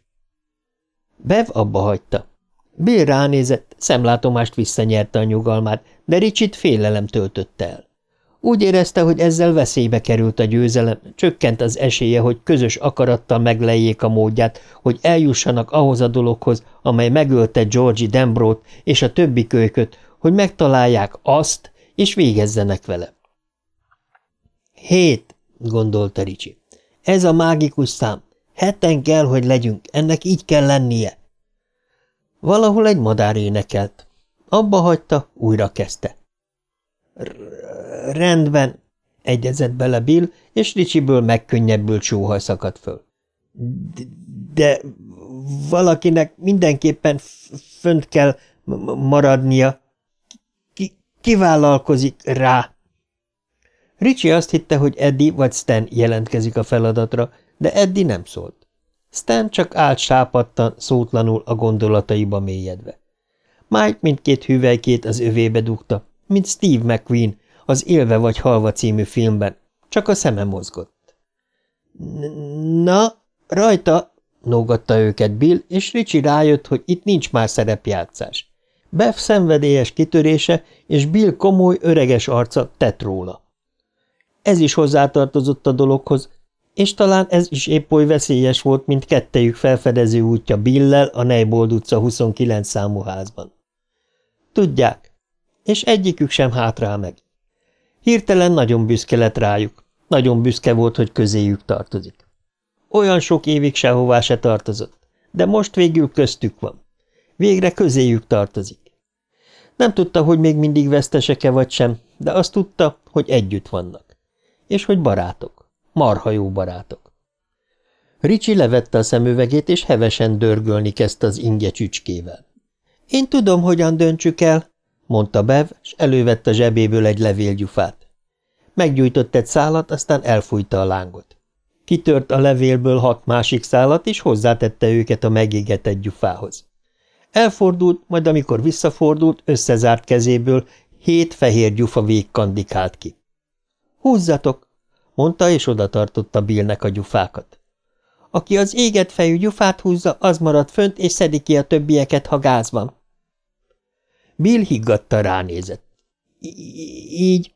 Bev abba hagyta. Bill ránézett, szemlátomást visszanyerte a nyugalmát, de Ricsit félelem töltötte el. Úgy érezte, hogy ezzel veszélybe került a győzelem, csökkent az esélye, hogy közös akarattal meglejjék a módját, hogy eljussanak ahhoz a dologhoz, amely megölte Georgi Dembrót és a többi kölyköt, hogy megtalálják azt, és végezzenek vele. Hét, gondolta Ricsi. Ez a mágikus szám. Heten kell, hogy legyünk, ennek így kell lennie. Valahol egy madár énekelt. Abba hagyta, újra kezdte. Rendben, egyezett bele Bill, és Ricsiből megkönnyebbült sóhaj szakadt föl. De valakinek mindenképpen fönt kell maradnia. Ki kivállalkozik rá. Ricsi azt hitte, hogy Eddie vagy Stan jelentkezik a feladatra, de Eddie nem szólt. Stan csak állt sápadtan, szótlanul a gondolataiba mélyedve. Mike mindkét hüvelykét az övébe dugta, mint Steve McQueen az Élve vagy halva című filmben, csak a szeme mozgott. – Na, rajta! – nógatta őket Bill, és Ricsi rájött, hogy itt nincs már szerepjátszás. Bev szenvedélyes kitörése és Bill komoly, öreges arca tett róla. Ez is hozzátartozott a dologhoz, és talán ez is épp oly veszélyes volt, mint kettejük felfedező útja Billel a Neybold utca 29 számú házban. Tudják, és egyikük sem hátrál meg. Hirtelen nagyon büszke lett rájuk, nagyon büszke volt, hogy közéjük tartozik. Olyan sok évig sehová se tartozott, de most végül köztük van. Végre közéjük tartozik. Nem tudta, hogy még mindig veszteseke vagy sem, de azt tudta, hogy együtt vannak. És hogy barátok. Marha jó barátok. Ricsi levette a szemüvegét, és hevesen dörgölni kezdte az inge csücskével. – Én tudom, hogyan döntsük el, mondta Bev, és elővette zsebéből egy levélgyufát. Meggyújtott egy szálat, aztán elfújta a lángot. Kitört a levélből hat másik szálat, és hozzátette őket a megégetett gyufához. Elfordult, majd amikor visszafordult, összezárt kezéből hét fehér gyufa végkandikált ki. – Húzzatok! – mondta, és oda tartotta Billnek a gyufákat. – Aki az éget fejű gyufát húzza, az marad fönt, és szedi ki a többieket, ha gáz van. Bill higgadta ránézett. – Így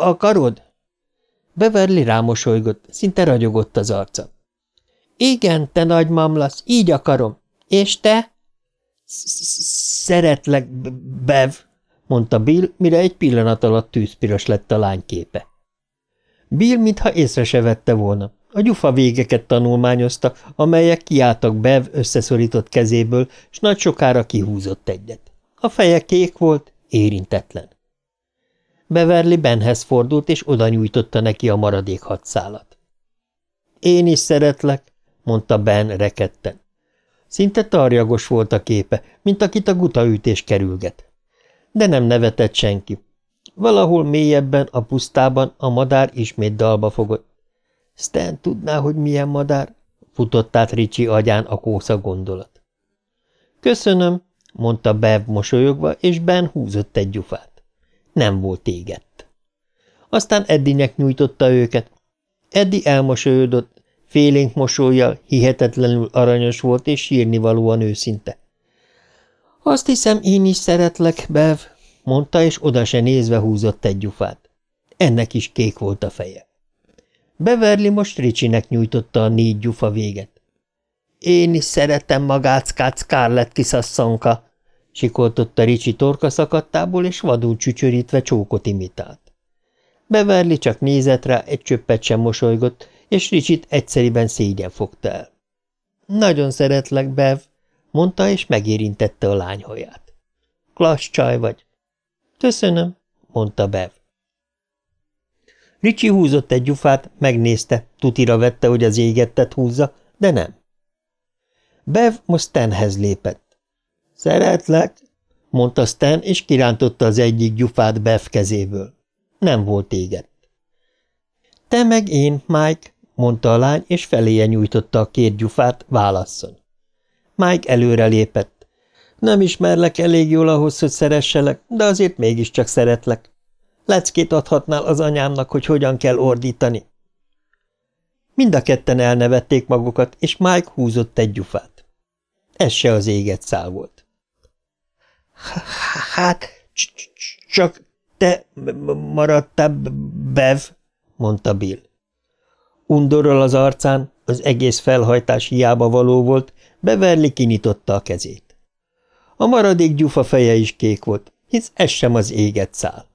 akarod? Beverly rámosolygott, szinte ragyogott az arca. – Igen, te nagy mamlasz, így akarom. És te? – Szeretlek, Bev – mondta Bill, mire egy pillanat alatt tűzpiros lett a lány képe. Bill mintha észre se vette volna. A gyufa végeket tanulmányozta, amelyek kiálltak Bev összeszorított kezéből, s nagy sokára kihúzott egyet. A feje kék volt, érintetlen. Beverly Benhez fordult, és oda nyújtotta neki a maradék hadszálat. Én is szeretlek, mondta Ben reketten. Szinte tarjagos volt a képe, mint akit a gutaütés kerülget. De nem nevetett senki. Valahol mélyebben, a pusztában a madár ismét dalba fogott. Stan tudná, hogy milyen madár? Futott át Ricsi agyán a kósza gondolat. Köszönöm, mondta Bev mosolyogva, és Ben húzott egy gyufát. Nem volt égett. Aztán Eddinek nyújtotta őket. Eddi elmosolyodott, félénk mosolyjal, hihetetlenül aranyos volt, és sírnivalóan őszinte. Azt hiszem, én is szeretlek, Bev, mondta, és oda se nézve húzott egy gyufát. Ennek is kék volt a feje. Beverly most Ricsinek nyújtotta a négy gyufa véget. Én is szeretem magáckát, Scarlett kiszasszonka, sikoltotta Ricsi torka szakadtából, és vadul csücsörítve csókot imitált. Beverli csak nézett rá, egy csöppet sem mosolygott, és Ricsit egyszeriben szégyen fogta el. Nagyon szeretlek, Bev, mondta, és megérintette a lány haját. Klassz csaj vagy. Köszönöm, mondta Bev. Ricsi húzott egy gyufát, megnézte, tutira vette, hogy az égettet húzza, de nem. Bev most Stenhez lépett. Szeretlek, mondta Stan, és kirántotta az egyik gyufát Bev kezéből. Nem volt égett. Te meg én, Mike, mondta a lány, és feléje nyújtotta a két gyufát, válasszon. Mike előre lépett. Nem ismerlek elég jól ahhoz, hogy szeresselek, de azért mégiscsak szeretlek. Leckét adhatnál az anyámnak, hogy hogyan kell ordítani. Mind a ketten elnevették magukat, és Mike húzott egy gyufát. Ez se az éget szál volt. – Hát, csak te maradtál, Bev, mondta Bill. Undorral az arcán, az egész felhajtás hiába való volt, Beverly kinyitotta a kezét. A maradék gyufa feje is kék volt, hisz ez sem az éget szál.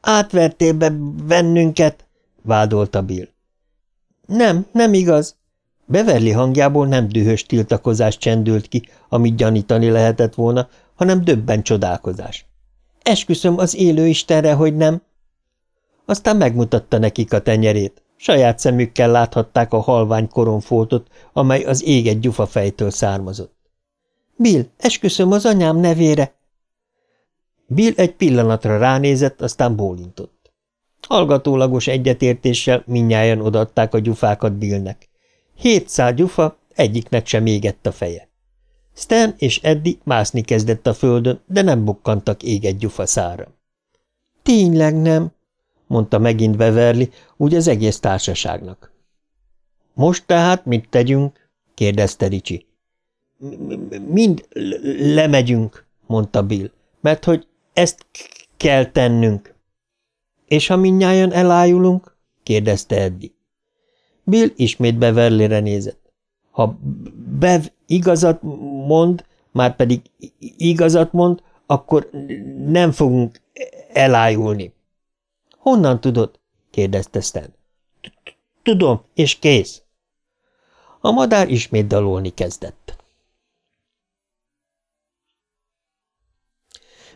Átvertél be bennünket, vádolta Bill. Nem, nem igaz. Beverly hangjából nem dühös tiltakozás csendült ki, amit gyanítani lehetett volna, hanem döbben csodálkozás. Esküszöm az élő Istenre, hogy nem. Aztán megmutatta nekik a tenyerét. Saját szemükkel láthatták a halvány koronfoltot, amely az éget gyufa fejtől származott. Bill, esküszöm az anyám nevére. Bill egy pillanatra ránézett, aztán bólintott. Hallgatólagos egyetértéssel minnyáján odaadták a gyufákat Billnek. Hétszál gyufa, egyiknek sem égett a feje. Stan és Eddie mászni kezdett a földön, de nem bukkantak éget gyufa szára. – Tényleg nem – mondta megint Beverly, úgy az egész társaságnak. – Most tehát mit tegyünk? – kérdezte Ricsi. – Mind lemegyünk – mondta Bill, – mert hogy ezt kell tennünk. – És ha mindnyájan elájulunk? – kérdezte Eddie. Bill ismét Beverlyre nézett. Ha Bev igazat mond, már pedig igazat mond, akkor nem fogunk elájulni. – Honnan tudod? – kérdezte Stan. – Tudom, és kész. A madár ismét dalolni kezdett.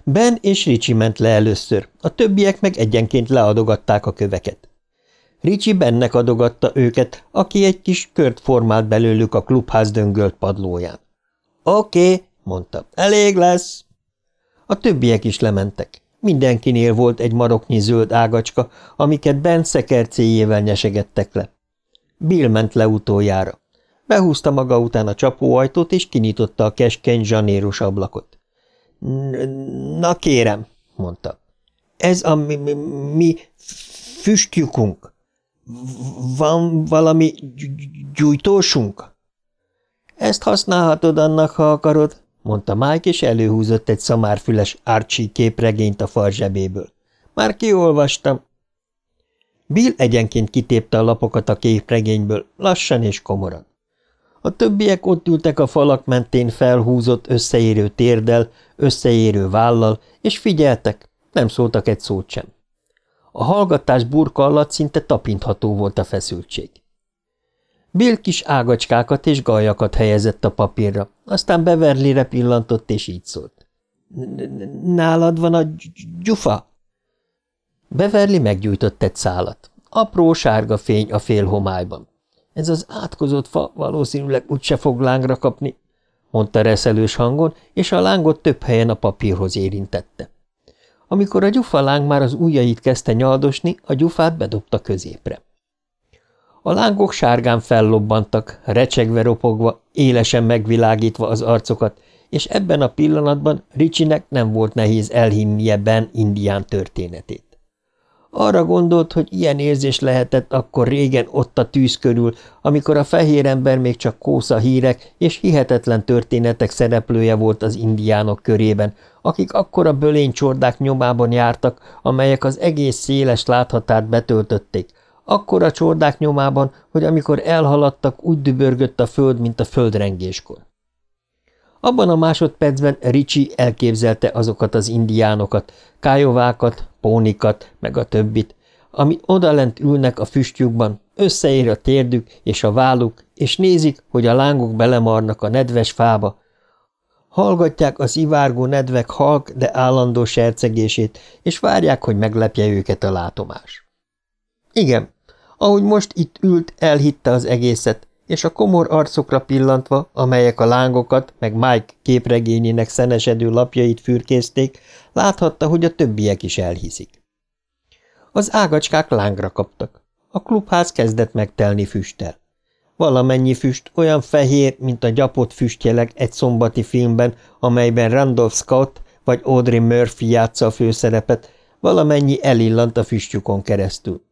Ben és Ricsi ment le először, a többiek meg egyenként leadogatták a köveket. Ricsi bennek adogatta őket, aki egy kis kört formált belőlük a klubház döngölt padlóján. Oké, mondta, elég lesz. A többiek is lementek. Mindenkinél volt egy maroknyi zöld ágacska, amiket Ben szekercéjével nyesegettek le. Bill ment le utoljára. Behúzta maga után a csapóajtót, és kinyitotta a keskeny zsanéros ablakot. – Na kérem, mondta. Ez a mi, mi, mi füstjukunk. Van valami gyújtósunk? Ezt használhatod annak, ha akarod, mondta Mike, és előhúzott egy szamárfüles Archie képregényt a fal zsebéből. Már kiolvastam. Bill egyenként kitépte a lapokat a képregényből, lassan és komoran. A többiek ott ültek a falak mentén felhúzott, összeérő térdel, összeérő vállal, és figyeltek, nem szóltak egy szót sem. A hallgatás burka alatt szinte tapintható volt a feszültség. Bill kis ágacskákat és gajakat helyezett a papírra, aztán Beverlyre pillantott, és így szólt. – Nálad van a gyufa? Beverly meggyújtott egy szálat. Apró sárga fény a félhomályban. Ez az átkozott fa valószínűleg úgyse fog lángra kapni, mondta reszelős hangon, és a lángot több helyen a papírhoz érintette. Amikor a gyufaláng már az ujjait kezdte nyaldosni, a gyufát bedobta középre. A lángok sárgán fellobbantak, recsegve ropogva, élesen megvilágítva az arcokat, és ebben a pillanatban Ricsinek nem volt nehéz elhinnie Ben indián történetét. Arra gondolt, hogy ilyen érzés lehetett akkor régen ott a tűz körül, amikor a fehér ember még csak kósza hírek és hihetetlen történetek szereplője volt az indiánok körében, akik akkor a bölénycsordák nyomában jártak, amelyek az egész széles láthatát betöltötték, akkor a csordák nyomában, hogy amikor elhaladtak, úgy dübörgött a föld, mint a földrengéskor. Abban a másodpercben Ricsi elképzelte azokat az indiánokat, kájovákat, pónikat, meg a többit, ami odalent ülnek a füstjükban, összeér a térdük és a válluk, és nézik, hogy a lángok belemarnak a nedves fába, hallgatják az ivárgó nedvek halk, de állandó sercegését, és várják, hogy meglepje őket a látomás. Igen, ahogy most itt ült, elhitte az egészet, és a komor arcokra pillantva, amelyek a lángokat, meg Mike képregényének szenesedő lapjait fürkészték, láthatta, hogy a többiek is elhiszik. Az ágacskák lángra kaptak. A klubház kezdett megtelni füsttel. Valamennyi füst olyan fehér, mint a gyapott füstjelek egy szombati filmben, amelyben Randolph Scott vagy Audrey Murphy játsza a főszerepet, valamennyi elillant a füstjukon keresztül.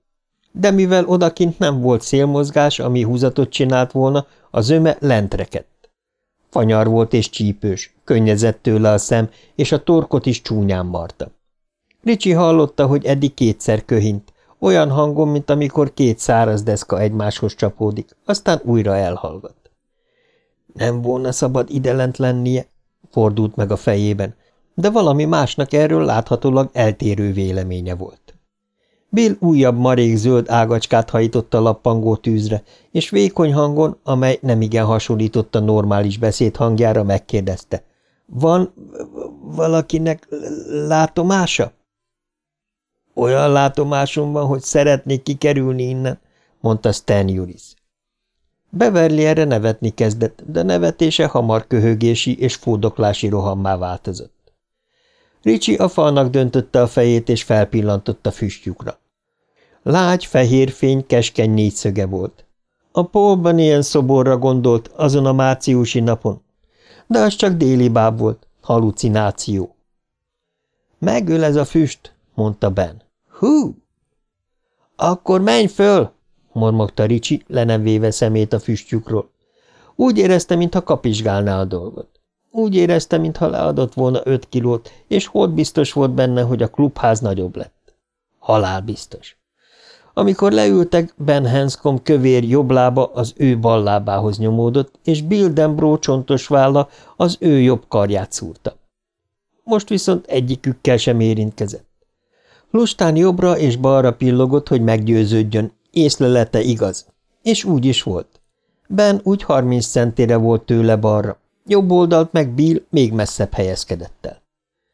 De mivel odakint nem volt szélmozgás, ami húzatot csinált volna, a zöme lent rekedt. Fanyar volt és csípős, könnyezett tőle a szem, és a torkot is csúnyán marta. Ricsi hallotta, hogy eddig kétszer köhint, olyan hangon, mint amikor két száraz deszka egymáshoz csapódik, aztán újra elhallgat. Nem volna szabad idelent lennie, fordult meg a fejében, de valami másnak erről láthatólag eltérő véleménye volt. Bill újabb marék zöld ágacskát hajított a lappangó tűzre, és vékony hangon, amely nemigen hasonlított a normális beszéd hangjára, megkérdezte. – Van valakinek látomása? – Olyan látomásom van, hogy szeretnék kikerülni innen – mondta Stan Juris. Beverly erre nevetni kezdett, de nevetése hamar köhögési és fódoklási rohammá változott. Ricsi a falnak döntötte a fejét, és felpillantott a füstjukra. Lágy, fehér fény, keskeny négyszöge volt. A polban ilyen szoborra gondolt azon a márciusi napon, de az csak déli báb volt, halucináció. Megöl ez a füst, mondta Ben. Hú! Akkor menj föl, mormogta Ricsi, le nem véve szemét a füstjukról. Úgy érezte, mintha kapizsgálná a dolgot. Úgy érezte, mintha leadott volna öt kilót, és holt biztos volt benne, hogy a klubház nagyobb lett. Halál biztos. Amikor leültek, Ben Hanscom kövér jobb lába az ő bal lábához nyomódott, és Bill Denbro csontos válla az ő jobb karját szúrta. Most viszont egyikükkel sem érintkezett. Lustán jobbra és balra pillogott, hogy meggyőződjön, észlelete igaz. És úgy is volt. Ben úgy harminc centére volt tőle balra, jobb oldalt meg Bill még messzebb helyezkedett el.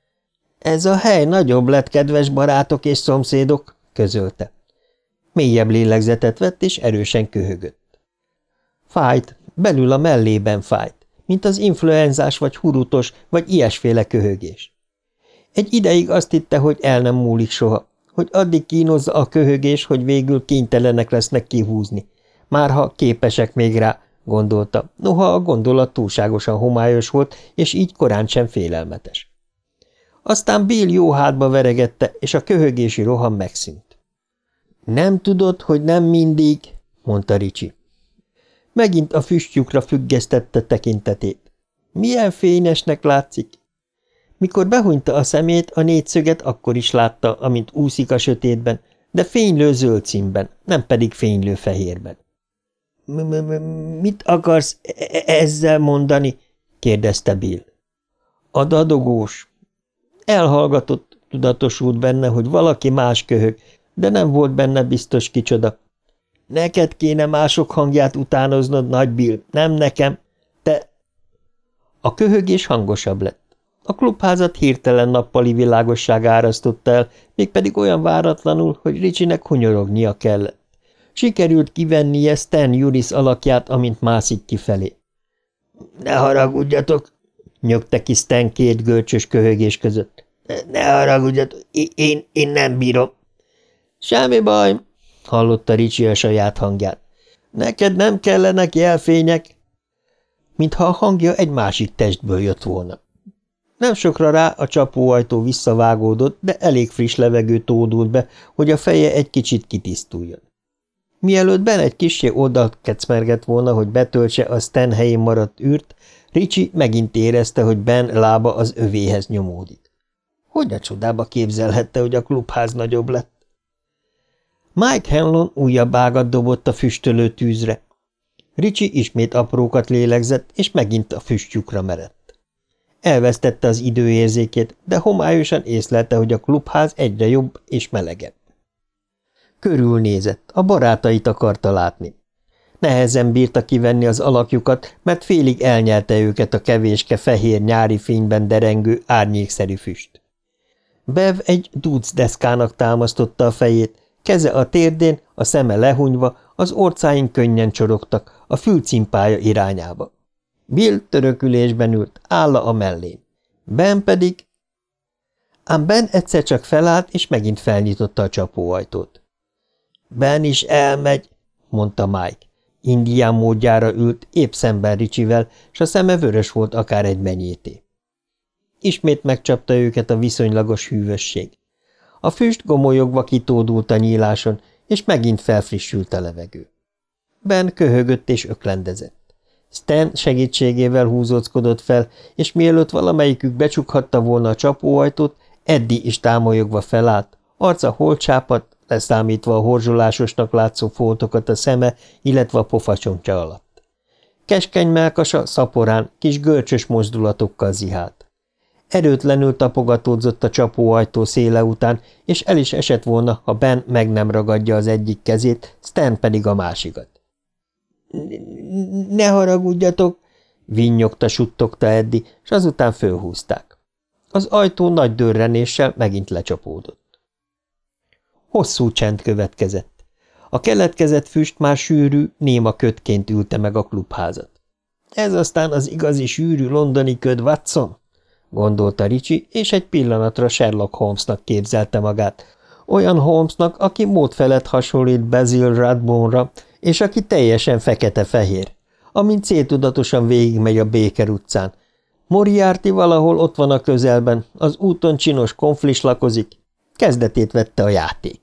– Ez a hely nagyobb lett, kedves barátok és szomszédok – közölte. Mélyebb lélegzetet vett, és erősen köhögött. Fájt, belül a mellében fájt, mint az influenzás vagy hurutos, vagy ilyesféle köhögés. Egy ideig azt hitte, hogy el nem múlik soha, hogy addig kínozza a köhögés, hogy végül kénytelenek lesznek kihúzni. Márha képesek még rá, gondolta, noha a gondolat túlságosan homályos volt, és így korán sem félelmetes. Aztán Bill jó hátba veregette, és a köhögési roham megszűnt. Nem tudod, hogy nem mindig, mondta Ricsi. Megint a füstjukra függesztette tekintetét. Milyen fényesnek látszik? Mikor behunyta a szemét, a négyszöget akkor is látta, amint úszik a sötétben, de fénylő zöld színben, nem pedig fénylő fehérben. – Mit akarsz e ezzel mondani? – kérdezte Bill. – A dadogós. Elhallgatott, tudatosult benne, hogy valaki más köhög, de nem volt benne biztos kicsoda. Neked kéne mások hangját utánoznod, nagy Bill, nem nekem. Te... A köhögés hangosabb lett. A klubházat hirtelen nappali világosság árasztotta el, mégpedig olyan váratlanul, hogy Ricsinek hunyorognia kellett. Sikerült kivennie Stan Juris alakját, amint mászik kifelé. – Ne haragudjatok! – nyögte ki Stan két görcsös köhögés között. – Ne haragudjatok, én, én nem bírom. Semmi baj, hallotta Ricsi a saját hangját. Neked nem kellenek jelfények? Mintha a hangja egy másik testből jött volna. Nem sokra rá a csapóajtó visszavágódott, de elég friss levegő tódult be, hogy a feje egy kicsit kitisztuljon. Mielőtt Ben egy kisé oldalt kecmergett volna, hogy betöltse a Stan helyén maradt űrt, Ricsi megint érezte, hogy Ben lába az övéhez nyomódik. Hogy a csodába képzelhette, hogy a klubház nagyobb lett? Mike Hanlon újabb ágat dobott a füstölő tűzre. Ricsi ismét aprókat lélegzett, és megint a füstjukra merett. Elvesztette az időérzékét, de homályosan észlelte, hogy a klubház egyre jobb és melegebb. Körülnézett, a barátait akarta látni. Nehezen bírta kivenni az alakjukat, mert félig elnyelte őket a kevéske fehér nyári fényben derengő árnyékszerű füst. Bev egy duc deszkának támasztotta a fejét, Keze a térdén, a szeme lehunyva, az orcáin könnyen csorogtak, a fülcimpája irányába. Bill törökülésben ült, álla a mellén. Ben pedig... Ám Ben egyszer csak felállt, és megint felnyitotta a csapóajtót. Ben is elmegy, mondta Mike. Indián módjára ült, épp szemben Ricsivel, s a szeme vörös volt akár egy menyété. Ismét megcsapta őket a viszonylagos hűvösség. A füst gomolyogva kitódult a nyíláson, és megint felfrissült a levegő. Ben köhögött és öklendezett. Stan segítségével húzóckodott fel, és mielőtt valamelyikük becsukhatta volna a csapóajtót, Eddi is támolyogva felállt, arca holcsápat, leszámítva a horzsolásosnak látszó foltokat a szeme, illetve a pofacsontja alatt. Keskeny melkasa szaporán, kis görcsös mozdulatokkal zihált. Erőtlenül tapogatódzott a csapóajtó széle után, és el is esett volna, ha Ben meg nem ragadja az egyik kezét, Stan pedig a másikat. – Ne haragudjatok! – vinnyogta, suttogta Eddi, és azután fölhúzták. Az ajtó nagy dörrenéssel megint lecsapódott. Hosszú csend következett. A keletkezett füst már sűrű, néma kötként ülte meg a klubházat. Ez aztán az igazi sűrű londoni köd, Watson? Gondolta Ricsi, és egy pillanatra Sherlock Holmesnak képzelte magát. Olyan Holmesnak, aki mód felett hasonlít Basil Radbone-ra, és aki teljesen fekete-fehér, amint céltudatosan végigmegy a Béker utcán. Moriarty valahol ott van a közelben, az úton csinos konflis lakozik. Kezdetét vette a játék.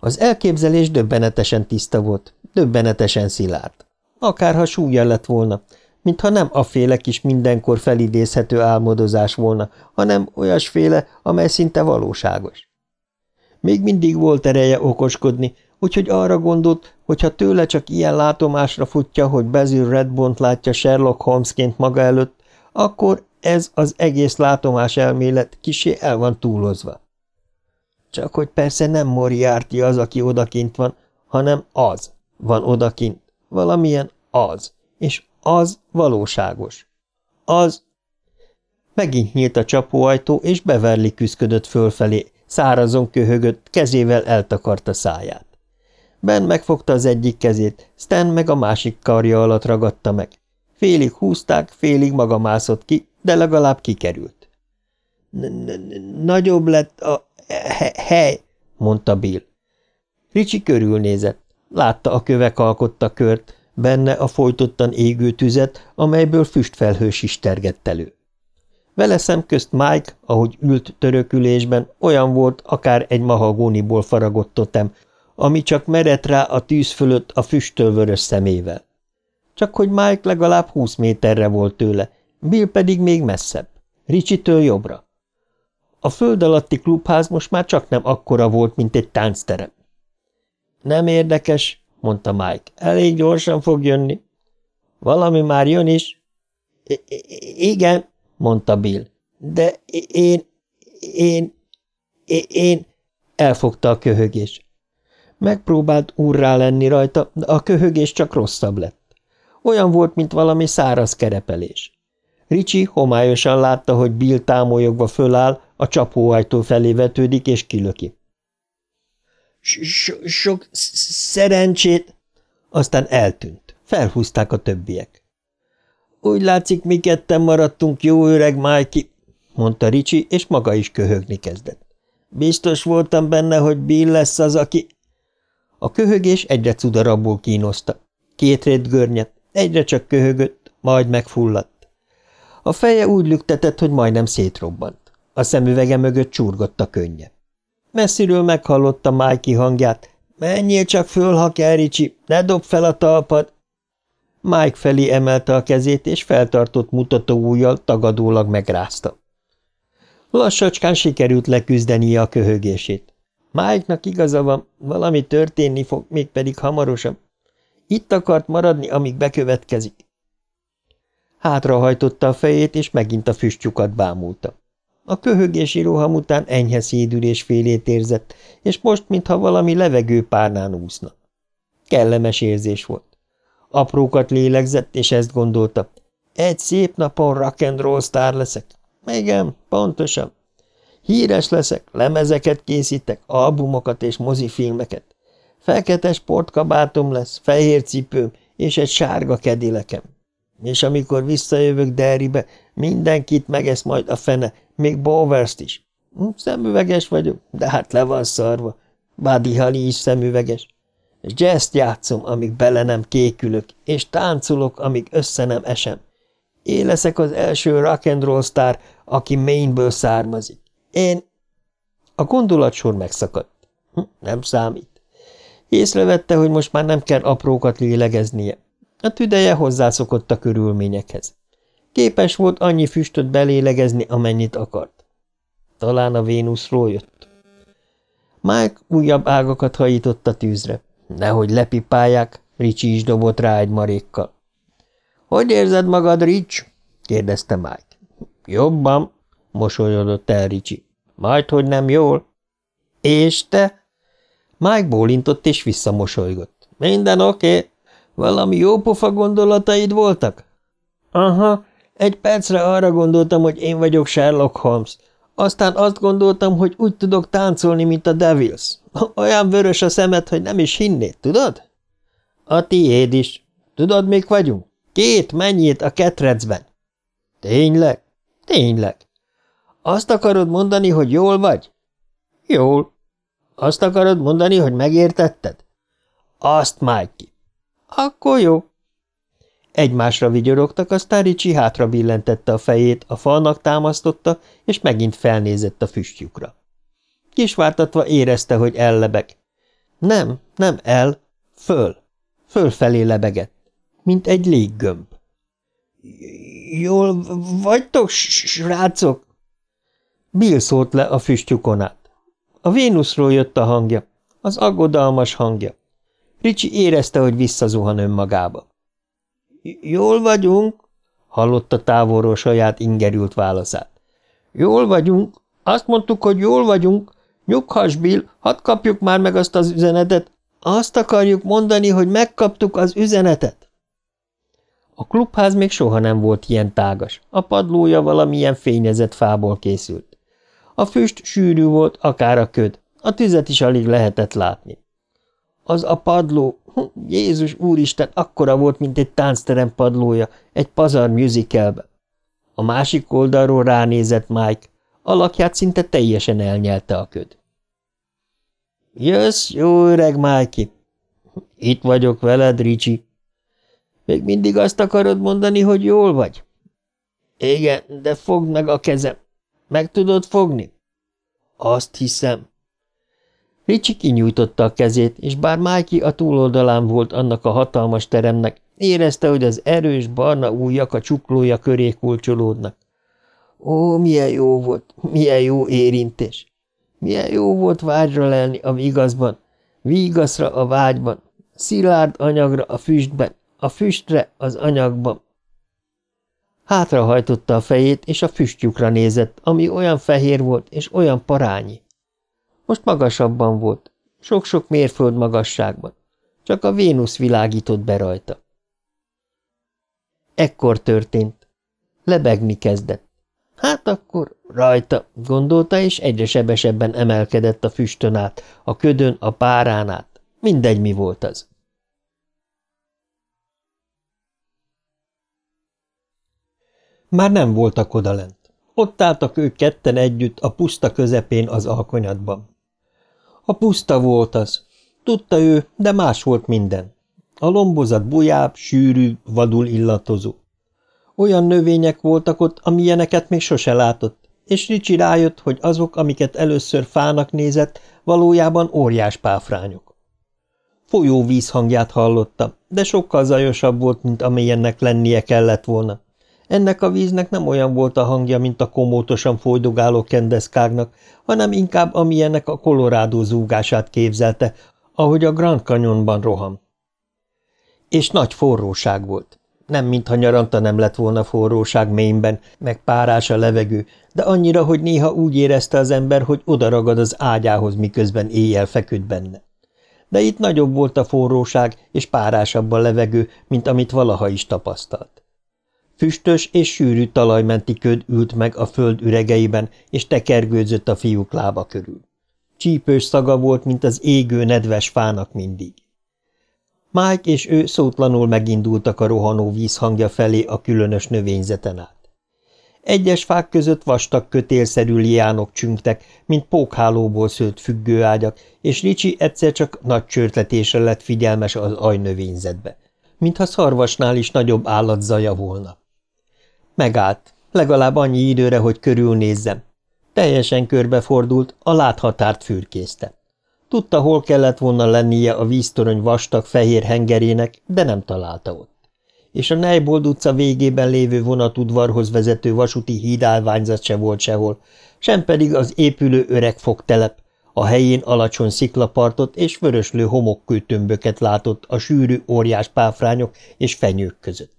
Az elképzelés döbbenetesen tiszta volt, döbbenetesen szilárd. Akárha súlya lett volna, mintha nem a féle kis mindenkor felidézhető álmodozás volna, hanem olyasféle, amely szinte valóságos. Még mindig volt ereje okoskodni, úgyhogy arra gondolt, hogy ha tőle csak ilyen látomásra futja, hogy Basil Redbont látja Sherlock Holmesként maga előtt, akkor ez az egész látomás elmélet kisé el van túlozva. Csak hogy persze nem Moriarty az, aki odakint van, hanem az van odakint, valamilyen az, és az valóságos. Az... Megint nyílt a csapóajtó, és Beverly küzdködött fölfelé, szárazon köhögött, kezével eltakarta száját. Ben megfogta az egyik kezét, Stan meg a másik karja alatt ragadta meg. Félig húzták, félig maga mászott ki, de legalább kikerült. – Nagyobb lett a he hely, mondta Bill. Ricsi körülnézett. Látta a kövek alkotta kört, benne a folytottan égő tüzet, amelyből füstfelhős is tergett elő. Vele szemközt Mike, ahogy ült törökülésben, olyan volt, akár egy mahagóniból faragott totem, ami csak merett rá a tűz fölött a füsttől vörös szemével. Csak hogy Mike legalább húsz méterre volt tőle, Bill pedig még messzebb, Ricsitől jobbra. A föld alatti klubház most már csak nem akkora volt, mint egy táncterem. Nem érdekes, mondta Mike. Elég gyorsan fog jönni. Valami már jön is. Igen, mondta Bill. De én, én, én, elfogta a köhögés. Megpróbált úrrá lenni rajta, de a köhögés csak rosszabb lett. Olyan volt, mint valami száraz kerepelés. Ricsi homályosan látta, hogy Bill támolyogva föláll, a csapóajtó felé vetődik és kilöki. – Sok szerencsét! Aztán eltűnt. Felhúzták a többiek. – Úgy látszik, mi ketten maradtunk, jó öreg Mikey, mondta Ricsi, és maga is köhögni kezdett. Biztos voltam benne, hogy Bill lesz az, aki... A köhögés egyre cudarabbul kínoszta. Két rét görnyet, egyre csak köhögött, majd megfulladt. A feje úgy lüktetett, hogy majdnem szétrobbant. A szemüvege mögött csurgott a könnye. Messziről meghallotta Mikey hangját. Menjél csak föl, ha kell, Ricsi, ne dob fel a talpad! Mike felé emelte a kezét, és feltartott mutatóujjal tagadólag megrázta. Lassacskán sikerült leküzdenie a köhögését. Mike-nak igaza van, valami történni fog, mégpedig hamarosan. Itt akart maradni, amíg bekövetkezik. Hátrahajtotta a fejét, és megint a füstjukat bámulta. A köhögési roham után enyhe szédülés félét érzett, és most, mintha valami levegő párnán úszna. Kellemes érzés volt. Aprókat lélegzett, és ezt gondolta. Egy szép napon rock and roll sztár leszek. Igen, pontosan. Híres leszek, lemezeket készítek, albumokat és mozifilmeket. Fekete sportkabátom lesz, fehér cipőm és egy sárga kedilekem. És amikor visszajövök Derribe, mindenkit megesz majd a fene, még Bowers-t is. Hm, szemüveges vagyok, de hát le van szarva. Buddy Holly is szemüveges. Jazz játszom, amíg bele nem kékülök, és táncolok, amíg össze nem esem. Én leszek az első rock and sztár, aki Maineből származik. Én... A gondolatsor megszakadt. Hm, nem számít. Észrevette, hogy most már nem kell aprókat lélegeznie. A tüdeje hozzászokott a körülményekhez. Képes volt annyi füstöt belélegezni, amennyit akart. Talán a Vénuszról jött. Mike újabb ágakat hajított a tűzre. Nehogy lepipálják, Ricsi is dobott rá egy marékkal. – Hogy érzed magad, Rics? – kérdezte Mike. – Jobban – mosolyodott el Ricsi. – Majd, hogy nem jól. – És te? Mike bólintott és visszamosolygott. – Minden oké. Okay. Valami jópofa gondolataid voltak? – Aha, egy percre arra gondoltam, hogy én vagyok Sherlock Holmes. Aztán azt gondoltam, hogy úgy tudok táncolni, mint a Devils. Olyan vörös a szemed, hogy nem is hinnéd, tudod? A tiéd is. Tudod, még vagyunk? Két mennyit a ketrecben. Tényleg? Tényleg. Azt akarod mondani, hogy jól vagy? Jól. Azt akarod mondani, hogy megértetted? Azt, Mikey. Akkor jó. Egymásra vigyorogtak, aztán Ricsi hátra billentette a fejét, a falnak támasztotta, és megint felnézett a füstjukra. Kisvártatva érezte, hogy ellebeg. Nem, nem el, föl. Fölfelé lebegett, mint egy léggömb. – Jól vagytok, srácok? Bill szólt le a füstjukon át. A Vénuszról jött a hangja, az aggodalmas hangja. Ricsi érezte, hogy visszazuhan önmagába. Jól vagyunk, hallotta távolról saját ingerült válaszát. Jól vagyunk, azt mondtuk, hogy jól vagyunk. Nyughass, Bill, hadd kapjuk már meg azt az üzenetet. Azt akarjuk mondani, hogy megkaptuk az üzenetet. A klubház még soha nem volt ilyen tágas. A padlója valamilyen fényezett fából készült. A füst sűrű volt, akár a köd. A tüzet is alig lehetett látni. Az a padló, hm, Jézus úristen, akkora volt, mint egy táncterem padlója, egy pazar musicalbe. A másik oldalról ránézett Mike, alakját szinte teljesen elnyelte a köd. Jössz, jó öreg Mikey. Itt vagyok veled, Ricsi. Még mindig azt akarod mondani, hogy jól vagy? Igen, de fogd meg a kezem. Meg tudod fogni? Azt hiszem. Ricsi kinyújtotta a kezét, és bár Májki a túloldalán volt annak a hatalmas teremnek, érezte, hogy az erős barna ujjak a csuklója köré kulcsolódnak. Ó, milyen jó volt, milyen jó érintés! Milyen jó volt vágyra lelni a vigaszban, vígaszra a vágyban, szilárd anyagra a füstben, a füstre az anyagban. Hátrahajtotta a fejét, és a füstjukra nézett, ami olyan fehér volt, és olyan parányi. Most magasabban volt, sok-sok mérföld magasságban. Csak a Vénusz világított be rajta. Ekkor történt. Lebegni kezdett. Hát akkor rajta, gondolta, és egyre sebesebben emelkedett a füstön át, a ködön, a párán át. Mindegy, mi volt az. Már nem voltak odalent. Ott álltak ők ketten együtt a puszta közepén az alkonyatban. A puszta volt az. Tudta ő, de más volt minden. A lombozat bujább, sűrű, vadul illatozó. Olyan növények voltak ott, amilyeneket még sose látott, és Ricsi rájött, hogy azok, amiket először fának nézett, valójában óriás páfrányok. Folyó vízhangját hallotta, de sokkal zajosabb volt, mint amilyennek lennie kellett volna. Ennek a víznek nem olyan volt a hangja, mint a komótosan folydogáló kendeszkágnak, hanem inkább amilyennek a kolorádó zúgását képzelte, ahogy a Grand Canyonban roham. És nagy forróság volt. Nem mintha nyaranta nem lett volna forróság mélyben, meg párás a levegő, de annyira, hogy néha úgy érezte az ember, hogy odaragad az ágyához, miközben éjjel feküdt benne. De itt nagyobb volt a forróság, és párásabb a levegő, mint amit valaha is tapasztalt. Füstös és sűrű talajmenti köd ült meg a föld üregeiben, és tekergőzött a fiúk lába körül. Csípős szaga volt, mint az égő nedves fának mindig. Mike és ő szótlanul megindultak a rohanó vízhangja felé a különös növényzeten át. Egyes fák között vastag kötélszerű liánok csüngtek, mint pókhálóból szőtt függőágyak, és Ricsi egyszer csak nagy csörtletésre lett figyelmes az ajnövényzetbe, mintha szarvasnál is nagyobb állat zaja volna. Megállt, legalább annyi időre, hogy körülnézzem. Teljesen körbefordult, a láthatárt fürkészte. Tudta, hol kellett volna lennie a víztorony vastag fehér hengerének, de nem találta ott. És a Nejbold utca végében lévő vonatudvarhoz vezető vasúti hídálványzat se volt sehol, sem pedig az épülő öreg fogtelep, a helyén alacsony sziklapartot és vöröslő homokkőtömböket látott a sűrű óriás páfrányok és fenyők között.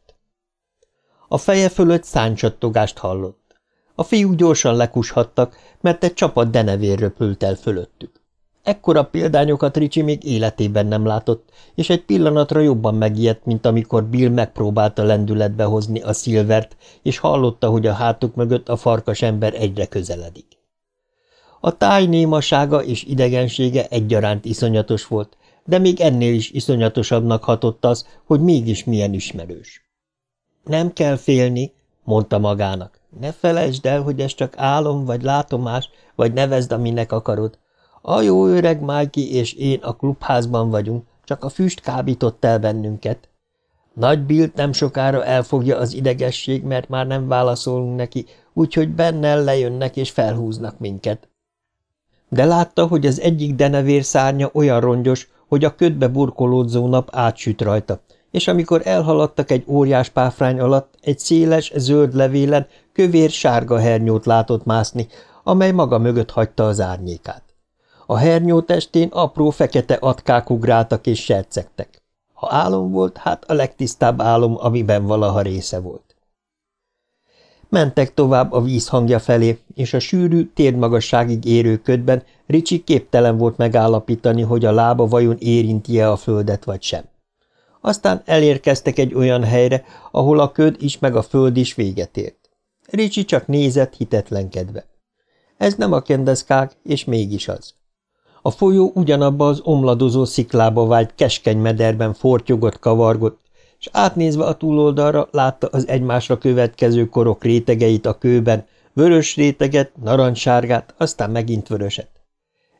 A feje fölött száncsattogást hallott. A fiúk gyorsan lekushattak, mert egy csapat denevér röpült el fölöttük. Ekkora példányokat Ricsi még életében nem látott, és egy pillanatra jobban megijedt, mint amikor Bill megpróbálta lendületbe hozni a szilvert, és hallotta, hogy a hátuk mögött a farkas ember egyre közeledik. A táj némasága és idegensége egyaránt iszonyatos volt, de még ennél is iszonyatosabbnak hatott az, hogy mégis milyen ismerős. Nem kell félni, mondta magának. Ne felejtsd el, hogy ez csak álom vagy látomás, vagy nevezd, aminek akarod. A jó öreg Májki és én a klubházban vagyunk, csak a füst kábított el bennünket. Nagy Bill nem sokára elfogja az idegesség, mert már nem válaszolunk neki, úgyhogy bennel lejönnek és felhúznak minket. De látta, hogy az egyik denevér szárnya olyan rongyos, hogy a ködbe burkolódzó nap átsüt rajta, és amikor elhaladtak egy óriás páfrány alatt, egy széles, zöld levélen kövér sárga hernyót látott mászni, amely maga mögött hagyta az árnyékát. A hernyó testén apró fekete atkák ugráltak és sercegtek. Ha álom volt, hát a legtisztább álom, amiben valaha része volt. Mentek tovább a víz hangja felé, és a sűrű, térdmagasságig érő ködben Ricsi képtelen volt megállapítani, hogy a lába vajon érinti-e a földet vagy sem. Aztán elérkeztek egy olyan helyre, ahol a köd is meg a föld is véget ért. Ricsi csak nézett hitetlenkedve. Ez nem a kendeszkák, és mégis az. A folyó ugyanabba az omladozó sziklába vált keskeny mederben fortyogott, kavargott, és átnézve a túloldalra látta az egymásra következő korok rétegeit a kőben, vörös réteget, narancssárgát, aztán megint vöröset.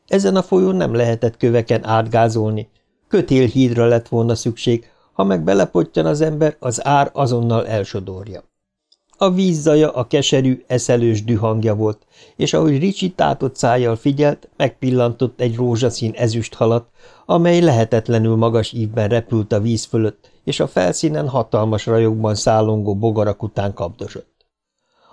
Ezen a folyón nem lehetett köveken átgázolni, kötélhídra lett volna szükség, ha meg belepottyan az ember, az ár azonnal elsodorja. A vízzaja a keserű, eszelős dühangja volt, és ahogy Ricsi tátott szájjal figyelt, megpillantott egy rózsaszín ezüst halat, amely lehetetlenül magas ívben repült a víz fölött, és a felszínen hatalmas rajokban szállongó bogarak után kapdosott.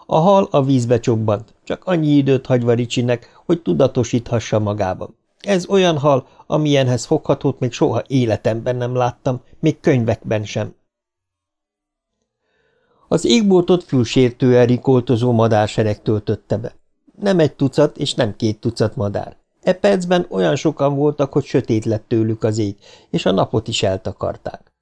A hal a vízbe csobbant, csak annyi időt hagyva Ricsinek, hogy tudatosíthassa magában. Ez olyan hal, amilyenhez foghatót még soha életemben nem láttam, még könyvekben sem. Az égboltot fülsértően rikoltozó madársereg töltötte be. Nem egy tucat és nem két tucat madár. E percben olyan sokan voltak, hogy sötét lett tőlük az ég, és a napot is eltakarták.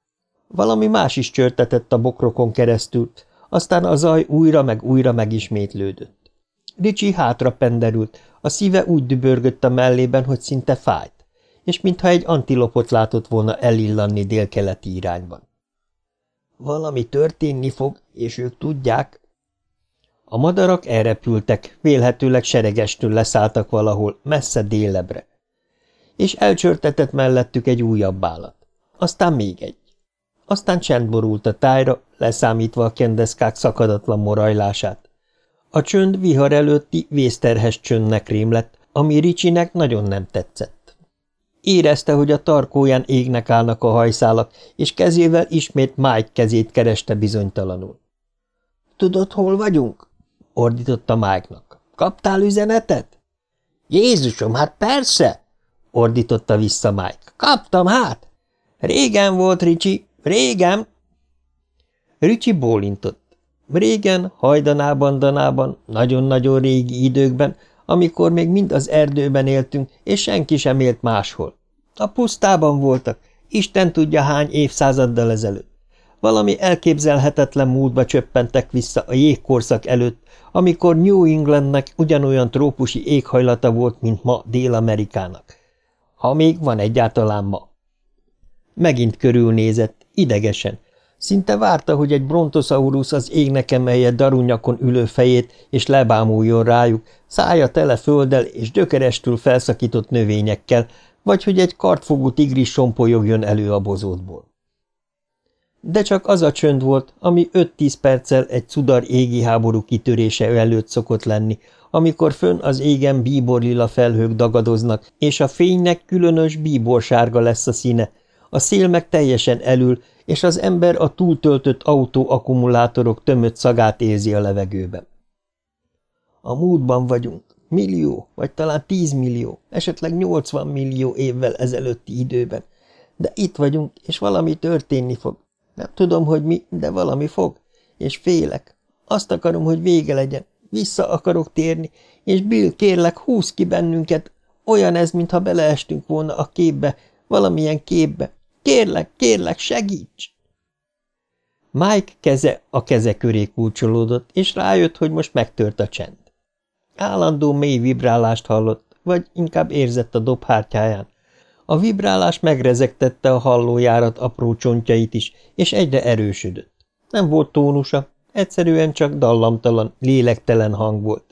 Valami más is csörtetett a bokrokon keresztül, aztán a zaj újra meg újra megismétlődött. Ricsi hátra penderült, a szíve úgy dübörgött a mellében, hogy szinte fájt, és mintha egy antilopot látott volna elillanni délkeleti irányban. Valami történni fog, és ők tudják. A madarak elrepültek, vélhetőleg seregestől leszálltak valahol, messze délebre. És elcsörtetett mellettük egy újabb állat. Aztán még egy. Aztán csend borult a tájra, leszámítva a kendeszkák szakadatlan morajlását. A csönd vihar előtti vészterhes csöndnek rém lett, ami Ricsinek nagyon nem tetszett. Érezte, hogy a tarkóján égnek állnak a hajszálak, és kezével ismét Mike kezét kereste bizonytalanul. – Tudod, hol vagyunk? – ordította Mike-nak. – Kaptál üzenetet? – Jézusom, hát persze! – ordította vissza Mike. – Kaptam, hát! – Régen volt, Ricsi, régen! Ricsi bólintott. Régen, hajdanában, danában, nagyon-nagyon régi időkben, amikor még mind az erdőben éltünk, és senki sem élt máshol. A pusztában voltak, Isten tudja hány évszázaddal ezelőtt. Valami elképzelhetetlen múltba csöppentek vissza a jégkorszak előtt, amikor New Englandnek ugyanolyan trópusi éghajlata volt, mint ma Dél-Amerikának. Ha még van egyáltalán ma. Megint körülnézett, idegesen, Szinte várta, hogy egy brontosaurus az égnek emelje darunyakon ülő fejét, és lebámuljon rájuk, szája tele földdel és gyökerestül felszakított növényekkel, vagy hogy egy kartfogú tigris sompolyogjon elő a bozótból. De csak az a csönd volt, ami 5-10 perccel egy cudar égi háború kitörése előtt szokott lenni, amikor fönn az égen bíborlila felhők dagadoznak, és a fénynek különös bíborsárga lesz a színe, a szél meg teljesen elül, és az ember a túltöltött autó akkumulátorok tömött szagát érzi a levegőben. A múltban vagyunk, millió, vagy talán tízmillió, esetleg nyolcvan millió évvel ezelőtti időben, de itt vagyunk, és valami történni fog. Nem tudom, hogy mi, de valami fog, és félek. Azt akarom, hogy vége legyen. Vissza akarok térni, és Bill, kérlek, húz ki bennünket. Olyan ez, mintha beleestünk volna a képbe, valamilyen képbe. Kérlek, kérlek, segíts! Mike keze a keze köré kulcsolódott, és rájött, hogy most megtört a csend. Állandó mély vibrálást hallott, vagy inkább érzett a dobhártyáján. A vibrálás megrezegtette a hallójárat apró csontjait is, és egyre erősödött. Nem volt tónusa, egyszerűen csak dallamtalan, lélektelen hang volt.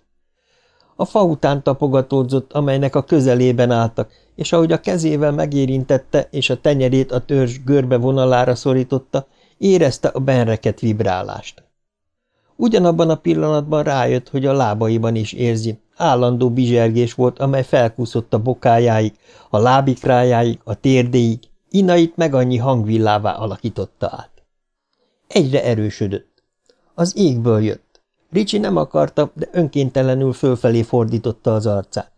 A fa után tapogatódzott, amelynek a közelében álltak, és ahogy a kezével megérintette, és a tenyerét a törzs görbe vonalára szorította, érezte a benreket vibrálást. Ugyanabban a pillanatban rájött, hogy a lábaiban is érzi. Állandó bizsergés volt, amely felkúszott a bokájáig, a lábikrájáig, a térdéig, inait meg annyi hangvillává alakította át. Egyre erősödött. Az égből jött. Ricsi nem akarta, de önkéntelenül fölfelé fordította az arcát.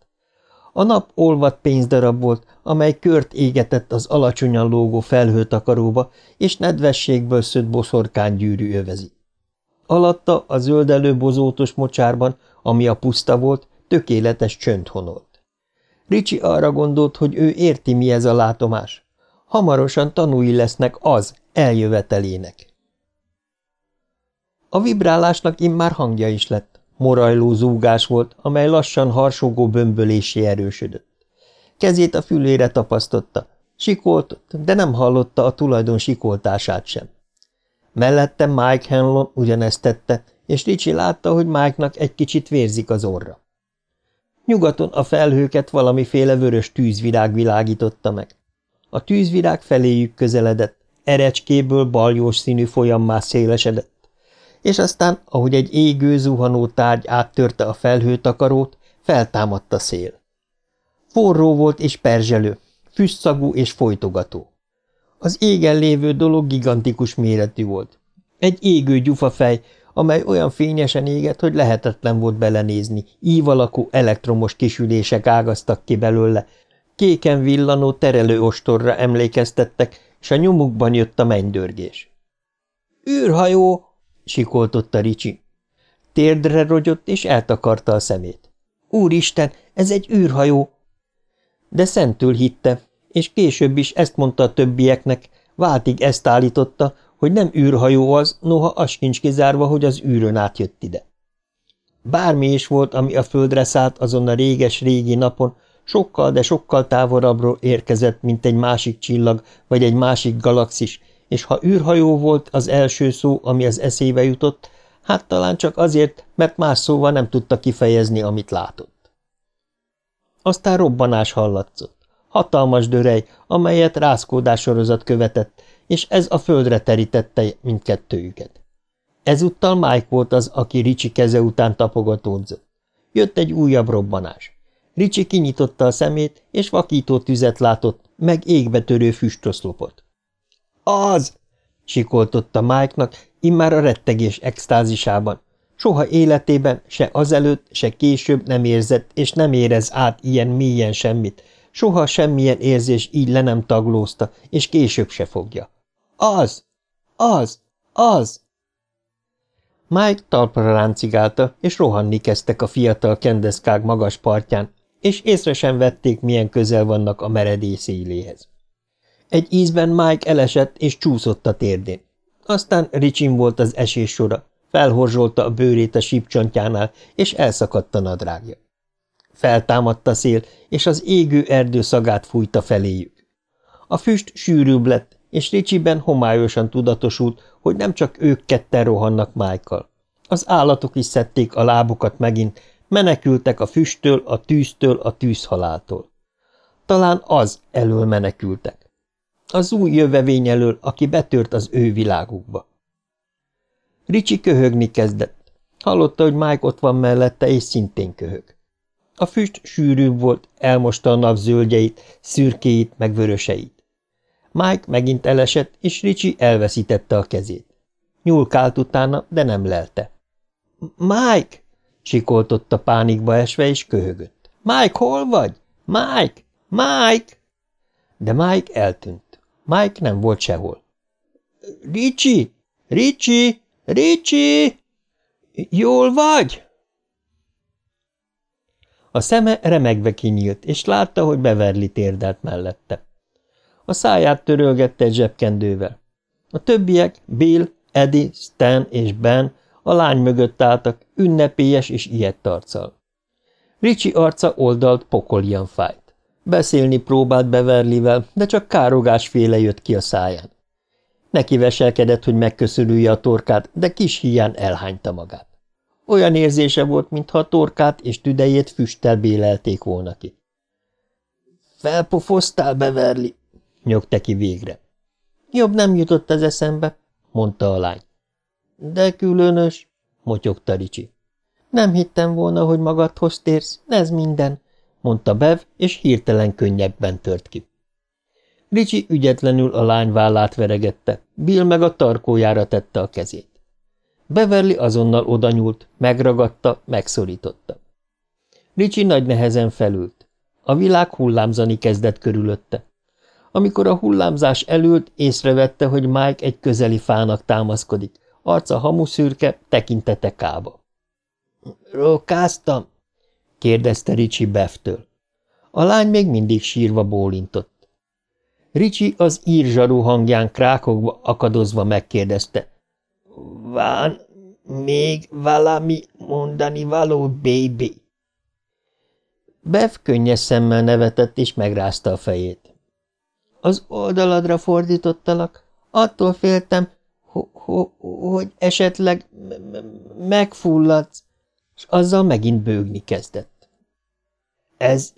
A nap olvadt pénzdarab volt, amely kört égetett az alacsonyan lógó felhőtakaróba, és nedvességből szött boszorkán gyűrű övezi. Alatta a zöldelő bozótos mocsárban, ami a puszta volt, tökéletes csönd honolt. Ricsi arra gondolt, hogy ő érti, mi ez a látomás. Hamarosan tanúi lesznek az eljövetelének. A vibrálásnak immár hangja is lett. Morajló zúgás volt, amely lassan harsogó bömbölésé erősödött. Kezét a fülére tapasztotta. Sikoltott, de nem hallotta a tulajdon sikoltását sem. Mellette Mike Hanlon ugyanezt tette, és Ricsi látta, hogy Mike-nak egy kicsit vérzik az orra. Nyugaton a felhőket valamiféle vörös tűzvirág világította meg. A tűzvirág feléjük közeledett, erecskéből baljós színű folyammá szélesedett, és aztán, ahogy egy égő, zuhanó tárgy áttörte a felhőtakarót, feltámadt a szél. Forró volt és perzselő, füstszagú és folytogató. Az égen lévő dolog gigantikus méretű volt. Egy égő gyufafej, amely olyan fényesen égett, hogy lehetetlen volt belenézni, ív alakú elektromos kisülések ágaztak ki belőle, kéken villanó terelő ostorra emlékeztettek, és a nyomukban jött a mennydörgés. – űrhajó! – sikoltotta Ricsi. Térdre rogyott, és eltakarta a szemét. – Úristen, ez egy űrhajó! De szentül hitte, és később is ezt mondta a többieknek, váltig ezt állította, hogy nem űrhajó az, noha az sincs kizárva, hogy az űrön átjött ide. Bármi is volt, ami a földre szállt azon a réges-régi napon, sokkal, de sokkal távolabbról érkezett, mint egy másik csillag vagy egy másik galaxis, és ha űrhajó volt az első szó, ami az eszébe jutott, hát talán csak azért, mert más szóval nem tudta kifejezni, amit látott. Aztán robbanás hallatszott. Hatalmas dörej, amelyet rázkódás sorozat követett, és ez a földre terítette mindkettőjüket. Ezúttal Mike volt az, aki Ricsi keze után tapogatódzott. Jött egy újabb robbanás. Ricsi kinyitotta a szemét, és vakító tüzet látott, meg égbe törő füstoszlopot. – Az! – sikoltotta Mike-nak, immár a rettegés extázisában. Soha életében, se azelőtt, se később nem érzett, és nem érez át ilyen mélyen semmit, Soha semmilyen érzés így le nem taglózta, és később se fogja. Az! Az! Az! Mike talpra ráncigálta, és rohanni kezdtek a fiatal kendeszkág magas partján, és észre sem vették, milyen közel vannak a meredély széléhez. Egy ízben Mike elesett, és csúszott a térdén. Aztán Ricsin volt az esés sora, felhorzsolta a bőrét a sípcsontjánál, és elszakadt a nadrágja. Feltámadt a szél, és az égő erdő szagát fújta feléjük. A füst sűrűbb lett, és Ricsiben homályosan tudatosult, hogy nem csak ők ketten rohannak Májkal. Az állatok is szedték a lábukat megint, menekültek a füsttől, a tűztől, a tűzhaláltól. Talán az elől menekültek. Az új jövevény elől, aki betört az ő világukba. Ricsi köhögni kezdett. Hallotta, hogy Mike ott van mellette, és szintén köhög. A füst sűrűbb volt, elmosta a nap zöldjeit, szürkéit, meg vöröseit. Mike megint elesett, és Ricsi elveszítette a kezét. Nyúlkált utána, de nem lelte. – Mike! – sikoltotta pánikba esve, és köhögött. – Mike, hol vagy? Mike! Mike! De Mike eltűnt. Mike nem volt sehol. – Ricsi! Ricsi! Ricsi! Jól vagy? A szeme remegve kinyílt, és látta, hogy Beverly térdelt mellette. A száját törölgette egy zsebkendővel. A többiek, Bill, Eddie, Stan és Ben a lány mögött álltak, ünnepélyes és ilyet arccal. Ricsi arca oldalt pokolian fájt. Beszélni próbált Beverlyvel, de csak károgásféle jött ki a száján. Neki veselkedett, hogy megköszörülje a torkát, de kis hián elhányta magát. Olyan érzése volt, mintha a torkát és tüdejét füsttel bélelték volna ki. – Felpofoztál, Beverly? – nyögte ki végre. – Jobb nem jutott ez eszembe – mondta a lány. – De különös – motyogta Ricsi. – Nem hittem volna, hogy magadhoz térsz, ez minden – mondta Bev, és hirtelen könnyebben tört ki. Ricsi ügyetlenül a lány vállát veregette, Bill meg a tarkójára tette a kezét. Beverly azonnal odanyúlt, megragadta, megszorította. Ricsi nagy nehezen felült. A világ hullámzani kezdett körülötte. Amikor a hullámzás elült, észrevette, hogy Mike egy közeli fának támaszkodik, arca hamuszürke, tekintete kába. – Rókáztam? – kérdezte Ricsi Beftől. A lány még mindig sírva bólintott. Ricsi az írzsarú hangján krákogva akadozva megkérdezte. Van még valami mondani való, baby? Bev könnyes szemmel nevetett, és megrázta a fejét. Az oldaladra fordítottalak. Attól féltem, ho ho hogy esetleg megfulladsz, és azzal megint bőgni kezdett. Ez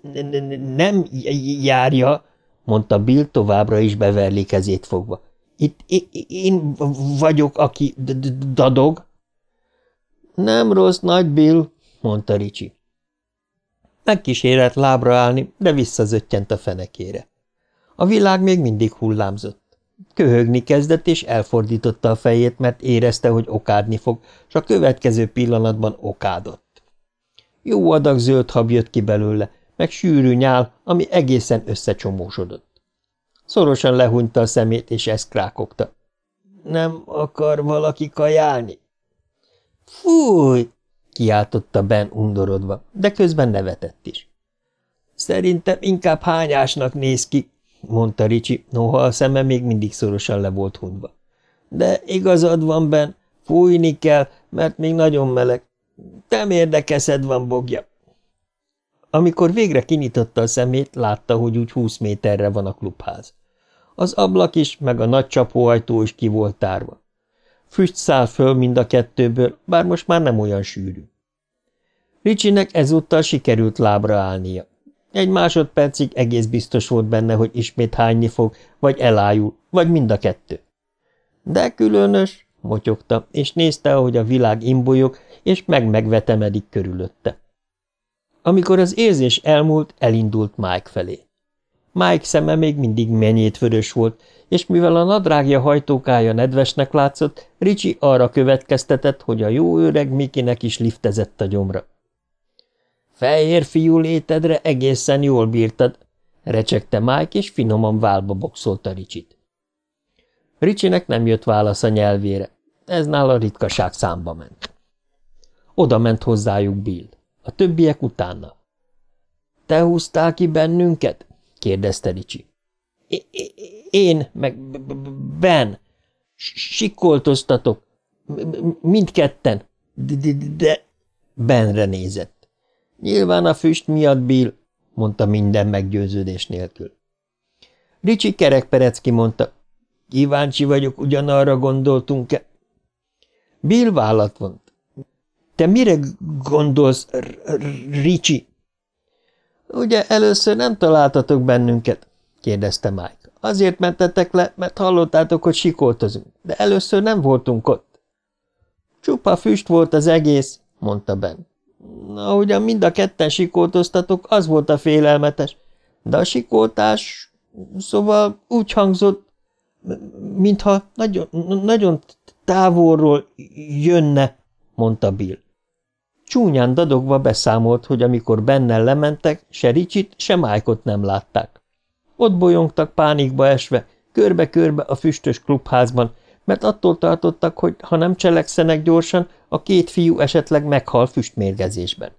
nem járja, mondta Bill továbbra is beverli kezét fogva. Itt én vagyok, aki dadog. Nem rossz, nagy Bill, mondta Ricsi. Megkísérelt lábra állni, de visszazöttyent a fenekére. A világ még mindig hullámzott. Köhögni kezdett, és elfordította a fejét, mert érezte, hogy okádni fog, és a következő pillanatban okádott. Jó adag zöld hab jött ki belőle, meg sűrű nyál, ami egészen összecsomósodott. Szorosan lehúnyta a szemét, és ezt krákogta. Nem akar valaki kajálni? Fúj! kiáltotta Ben undorodva, de közben nevetett is. Szerintem inkább hányásnak néz ki, mondta Ricsi, noha a szeme még mindig szorosan le volt hunyva. De igazad van, Ben, fújni kell, mert még nagyon meleg. Nem érdekeszed van, bogja. Amikor végre kinyitotta a szemét, látta, hogy úgy húsz méterre van a klubház. Az ablak is, meg a nagy csapóajtó is ki volt tárva. Füst száll föl mind a kettőből, bár most már nem olyan sűrű. Ricsinek ezúttal sikerült lábra állnia. Egy másodpercig egész biztos volt benne, hogy ismét hányni fog, vagy elájul, vagy mind a kettő. De különös, motyogta, és nézte, ahogy a világ imbolyog, és meg-megvetemedik körülötte. Amikor az érzés elmúlt, elindult Mike felé. Mike szeme még mindig mennyét vörös volt, és mivel a nadrágja hajtókája nedvesnek látszott, Ricsi arra következtetett, hogy a jó öreg Mikinek is liftezett a gyomra. Fehér fiú létedre egészen jól bírtad, recsegte Mike, és finoman válba boxolta Ricsit. Ricsinek nem jött válasz a nyelvére, ez nála ritkaság számba ment. Oda ment hozzájuk Bill, a többiek utána. – Te húztál ki bennünket? kérdezte Ricsi. Én, meg Ben. Sikoltoztatok. Mindketten. De Benre nézett. Nyilván a füst miatt, Bill, mondta minden meggyőződés nélkül. Ricsi kerekperecki mondta. Kíváncsi vagyok, ugyanarra gondoltunk-e? Bill vállat vont. Te mire gondolsz, Ricsi? Ugye először nem találtatok bennünket? kérdezte Mike. Azért mentetek le, mert hallottátok, hogy sikoltozunk, de először nem voltunk ott. Csupa füst volt az egész, mondta Ben. Ahogyan mind a ketten sikoltoztatok, az volt a félelmetes. De a sikoltás, szóval úgy hangzott, mintha nagyon, nagyon távolról jönne, mondta Bill. Csúnyán dadogva beszámolt, hogy amikor bennel lementek, se Ricsit, se Májkot nem látták. Ott bolyongtak pánikba esve, körbe-körbe a füstös klubházban, mert attól tartottak, hogy ha nem cselekszenek gyorsan, a két fiú esetleg meghal füstmérgezésben.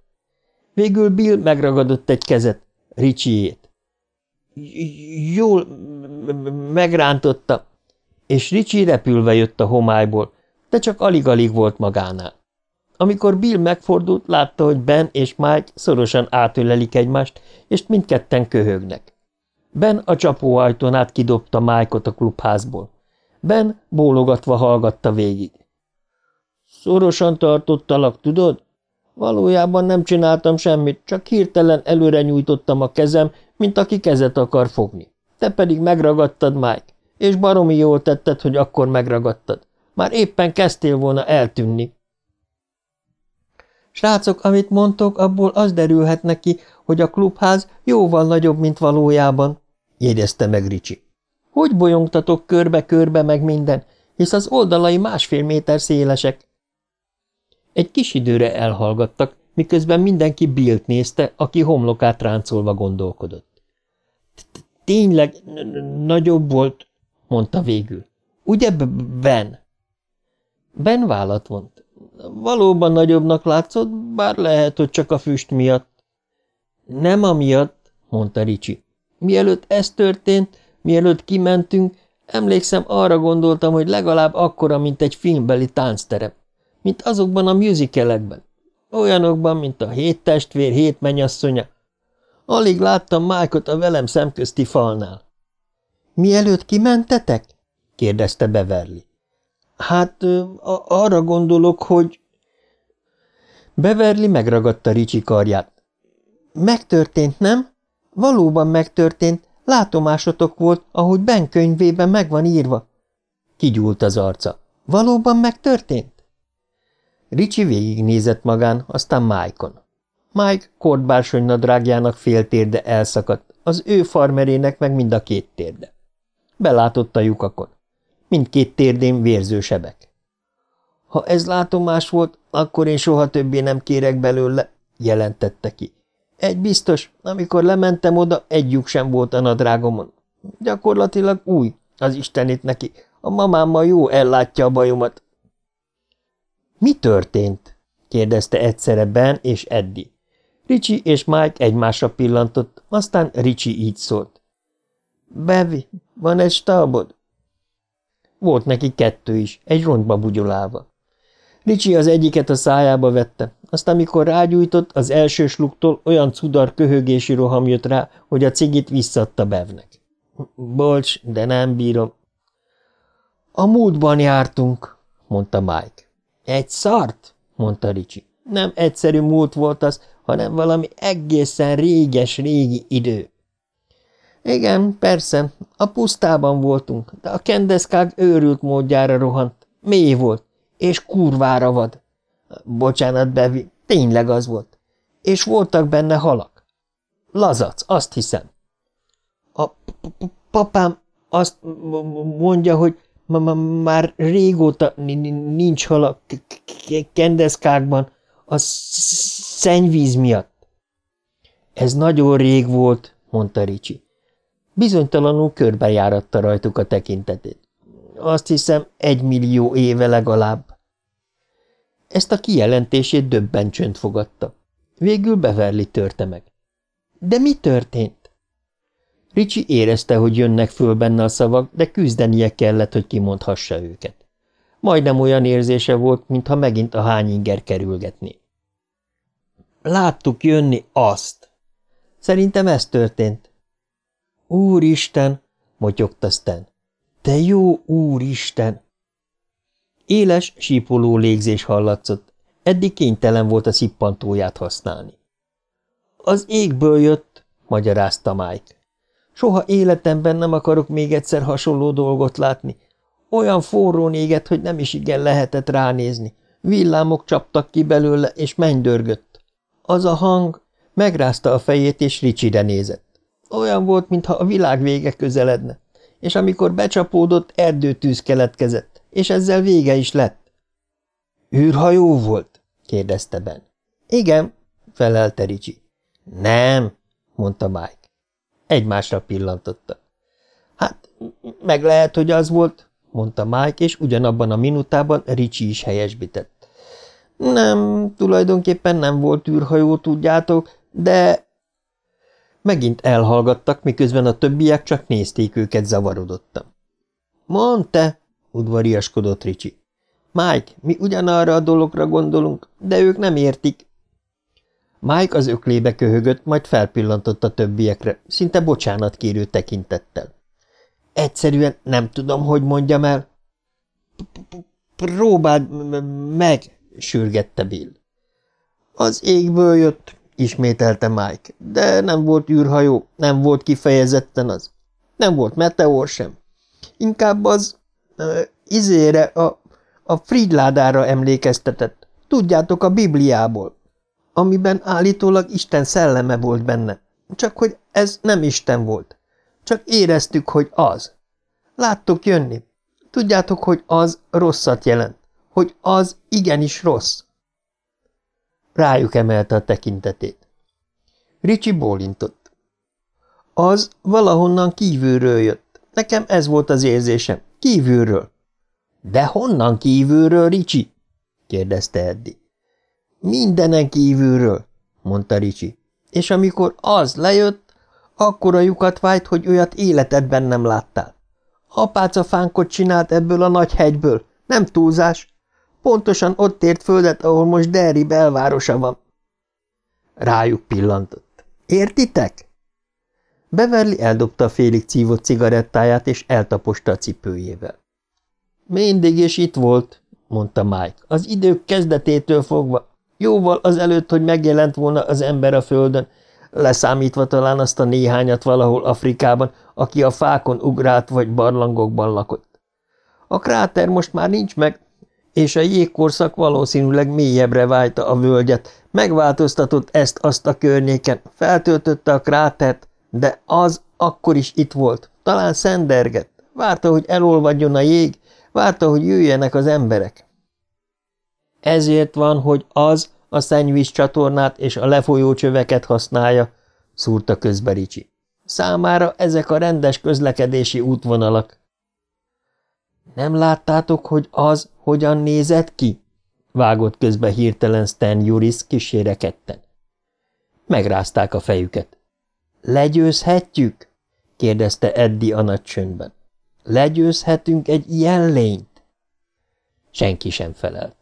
Végül Bill megragadott egy kezet, Ricsiét. Jól megrántotta, és Ricsi repülve jött a homályból, de csak alig-alig volt magánál. Amikor Bill megfordult, látta, hogy Ben és Mike szorosan átölelik egymást, és mindketten köhögnek. Ben a csapóajtón át kidobta Mike-ot a klubházból. Ben bólogatva hallgatta végig. Szorosan tartottalak, tudod? Valójában nem csináltam semmit, csak hirtelen előre nyújtottam a kezem, mint aki kezet akar fogni. Te pedig megragadtad, Mike, és baromi jól tetted, hogy akkor megragadtad. Már éppen kezdtél volna eltűnni. Srácok, amit mondtok, abból az derülhet neki, hogy a klubház jóval nagyobb, mint valójában, jegyezte meg Ricsi. Hogy bolyongtatok körbe-körbe meg minden, hisz az oldalai másfél méter szélesek? Egy kis időre elhallgattak, miközben mindenki Billt nézte, aki homlokát ráncolva gondolkodott. – Tényleg nagyobb volt, mondta végül. Ugye, Ben? Ben vállat vont. Valóban nagyobbnak látszott, bár lehet, hogy csak a füst miatt. Nem amiatt, mondta Ricsi. Mielőtt ez történt, mielőtt kimentünk, emlékszem, arra gondoltam, hogy legalább akkora, mint egy filmbeli táncterem mint azokban a musicalekben. Olyanokban, mint a hét testvér, hét menyasszonya. Alig láttam Májkot a velem szemközti falnál. – Mielőtt kimentetek? – kérdezte Beverly. – Hát arra gondolok, hogy… Beverly megragadta Ricsi karját. – Megtörtént, nem? Valóban megtörtént. Látomásotok volt, ahogy Ben könyvében meg van írva. Kigyúlt az arca. Valóban megtörtént? Ricsi végignézett magán, aztán Mike-on. Mike kortbársony nadrágjának fél térde elszakadt, az ő farmerének meg mind a két térde. Belátott a lyukakon. Mindkét térdén vérző sebek. Ha ez látomás volt, akkor én soha többé nem kérek belőle, jelentette ki. Egy biztos, amikor lementem oda, egy lyuk sem volt a nadrágomon. Gyakorlatilag új, az istenét neki. A mamámmal jó ellátja a bajomat, mi történt? kérdezte egyszerre Ben és Eddie. Ricsi és Mike egymásra pillantott, aztán Ricsi így szólt. Bevi, van egy stábod? Volt neki kettő is, egy rongyba bugyolálva. Ricsi az egyiket a szájába vette, aztán amikor rágyújtott, az első sluktól olyan cudar köhögési roham jött rá, hogy a cigit visszadta Bevnek. Bocs, de nem bírom. A múltban jártunk, mondta Mike. Egy szart? mondta Ricsi. Nem egyszerű múlt volt az, hanem valami egészen réges-régi idő. Igen, persze, a pusztában voltunk, de a kendeszkág őrült módjára rohant. Mély volt, és kurvára vad. Bocsánat, Bevi, tényleg az volt. És voltak benne halak. Lazac, azt hiszem. A papám azt mondja, hogy már régóta nincs hal a kendeszkákban, a szennyvíz miatt. Ez nagyon rég volt, mondta Ricsi. Bizonytalanul körbejáratta rajtuk a tekintetét. Azt hiszem, egy millió éve legalább. Ezt a kijelentését döbben csönd fogadta. Végül Beverly törte meg. De mi történt? Ricsi érezte, hogy jönnek föl benne a szavak, de küzdenie kellett, hogy kimondhassa őket. Majdnem olyan érzése volt, mintha megint a hányinger kerülgetné. Láttuk jönni azt. Szerintem ez történt. Úristen, motyogta Stan. Te jó úristen! Éles, sípoló légzés hallatszott. Eddig kénytelen volt a szippantóját használni. Az égből jött, magyarázta Mike. Soha életemben nem akarok még egyszer hasonló dolgot látni. Olyan forró éget, hogy nem is igen lehetett ránézni. Villámok csaptak ki belőle, és mennydörgött. Az a hang megrázta a fejét, és Ricsire nézett. Olyan volt, mintha a világ vége közeledne, és amikor becsapódott, erdőtűz keletkezett, és ezzel vége is lett. – űrhajó volt? – kérdezte Ben. – Igen – felelte Ricsi. – Nem – mondta Mike. Egymásra pillantottak. – Hát, meg lehet, hogy az volt – mondta Mike, és ugyanabban a minutában Ricsi is helyesbitett. – Nem, tulajdonképpen nem volt űrhajó, tudjátok, de Megint elhallgattak, miközben a többiek csak nézték őket zavarodottan. – Mondd te! – udvariaskodott Ricsi. – Mike, mi ugyanarra a dologra gondolunk, de ők nem értik. Mike az öklébe köhögött, majd felpillantott a többiekre, szinte bocsánat kérő tekintettel. – Egyszerűen nem tudom, hogy mondjam el. – Próbáld meg! – sürgette Bill. – Az égből jött, ismételte Mike, de nem volt űrhajó, nem volt kifejezetten az. Nem volt meteor sem. Inkább az izére, a, a Fridládára emlékeztetett. Tudjátok, a Bibliából, amiben állítólag Isten szelleme volt benne. Csak hogy ez nem Isten volt. Csak éreztük, hogy az. Láttok jönni. Tudjátok, hogy az rosszat jelent. Hogy az igenis rossz. Rájuk emelte a tekintetét. Ricsi bólintott. Az valahonnan kívülről jött. Nekem ez volt az érzésem. Kívülről. De honnan kívülről, Ricsi? kérdezte Eddi. Mindenen kívülről, mondta Ricsi. És amikor az lejött, akkor a lyukat vájt, hogy olyat életedben nem láttál. Apácafánkot csinált ebből a nagy hegyből, nem túlzás. Pontosan ott ért földet, ahol most Derry belvárosa van. Rájuk pillantott. Értitek? Beverly eldobta a félig cívott cigarettáját, és eltaposta a cipőjével. Mindig is itt volt, mondta Mike, az idők kezdetétől fogva, jóval azelőtt, hogy megjelent volna az ember a földön, leszámítva talán azt a néhányat valahol Afrikában, aki a fákon ugrált vagy barlangokban lakott. A kráter most már nincs meg, és a jégkorszak valószínűleg mélyebbre vájta a völgyet, megváltoztatott ezt-azt a környéken, feltöltötte a krátert, de az akkor is itt volt, talán szendergett, várta, hogy elolvadjon a jég, várta, hogy jöjjenek az emberek. Ezért van, hogy az a szennyvíz csatornát és a lefolyó csöveket használja, szúrta közbe Ricsi. Számára ezek a rendes közlekedési útvonalak. Nem láttátok, hogy az hogyan nézett ki? Vágott közbe hirtelen Stan Juris kísére ketten. Megrázták a fejüket. Legyőzhetjük? kérdezte Eddi a nagy csöndben. Legyőzhetünk egy ilyen lényt? Senki sem felelt.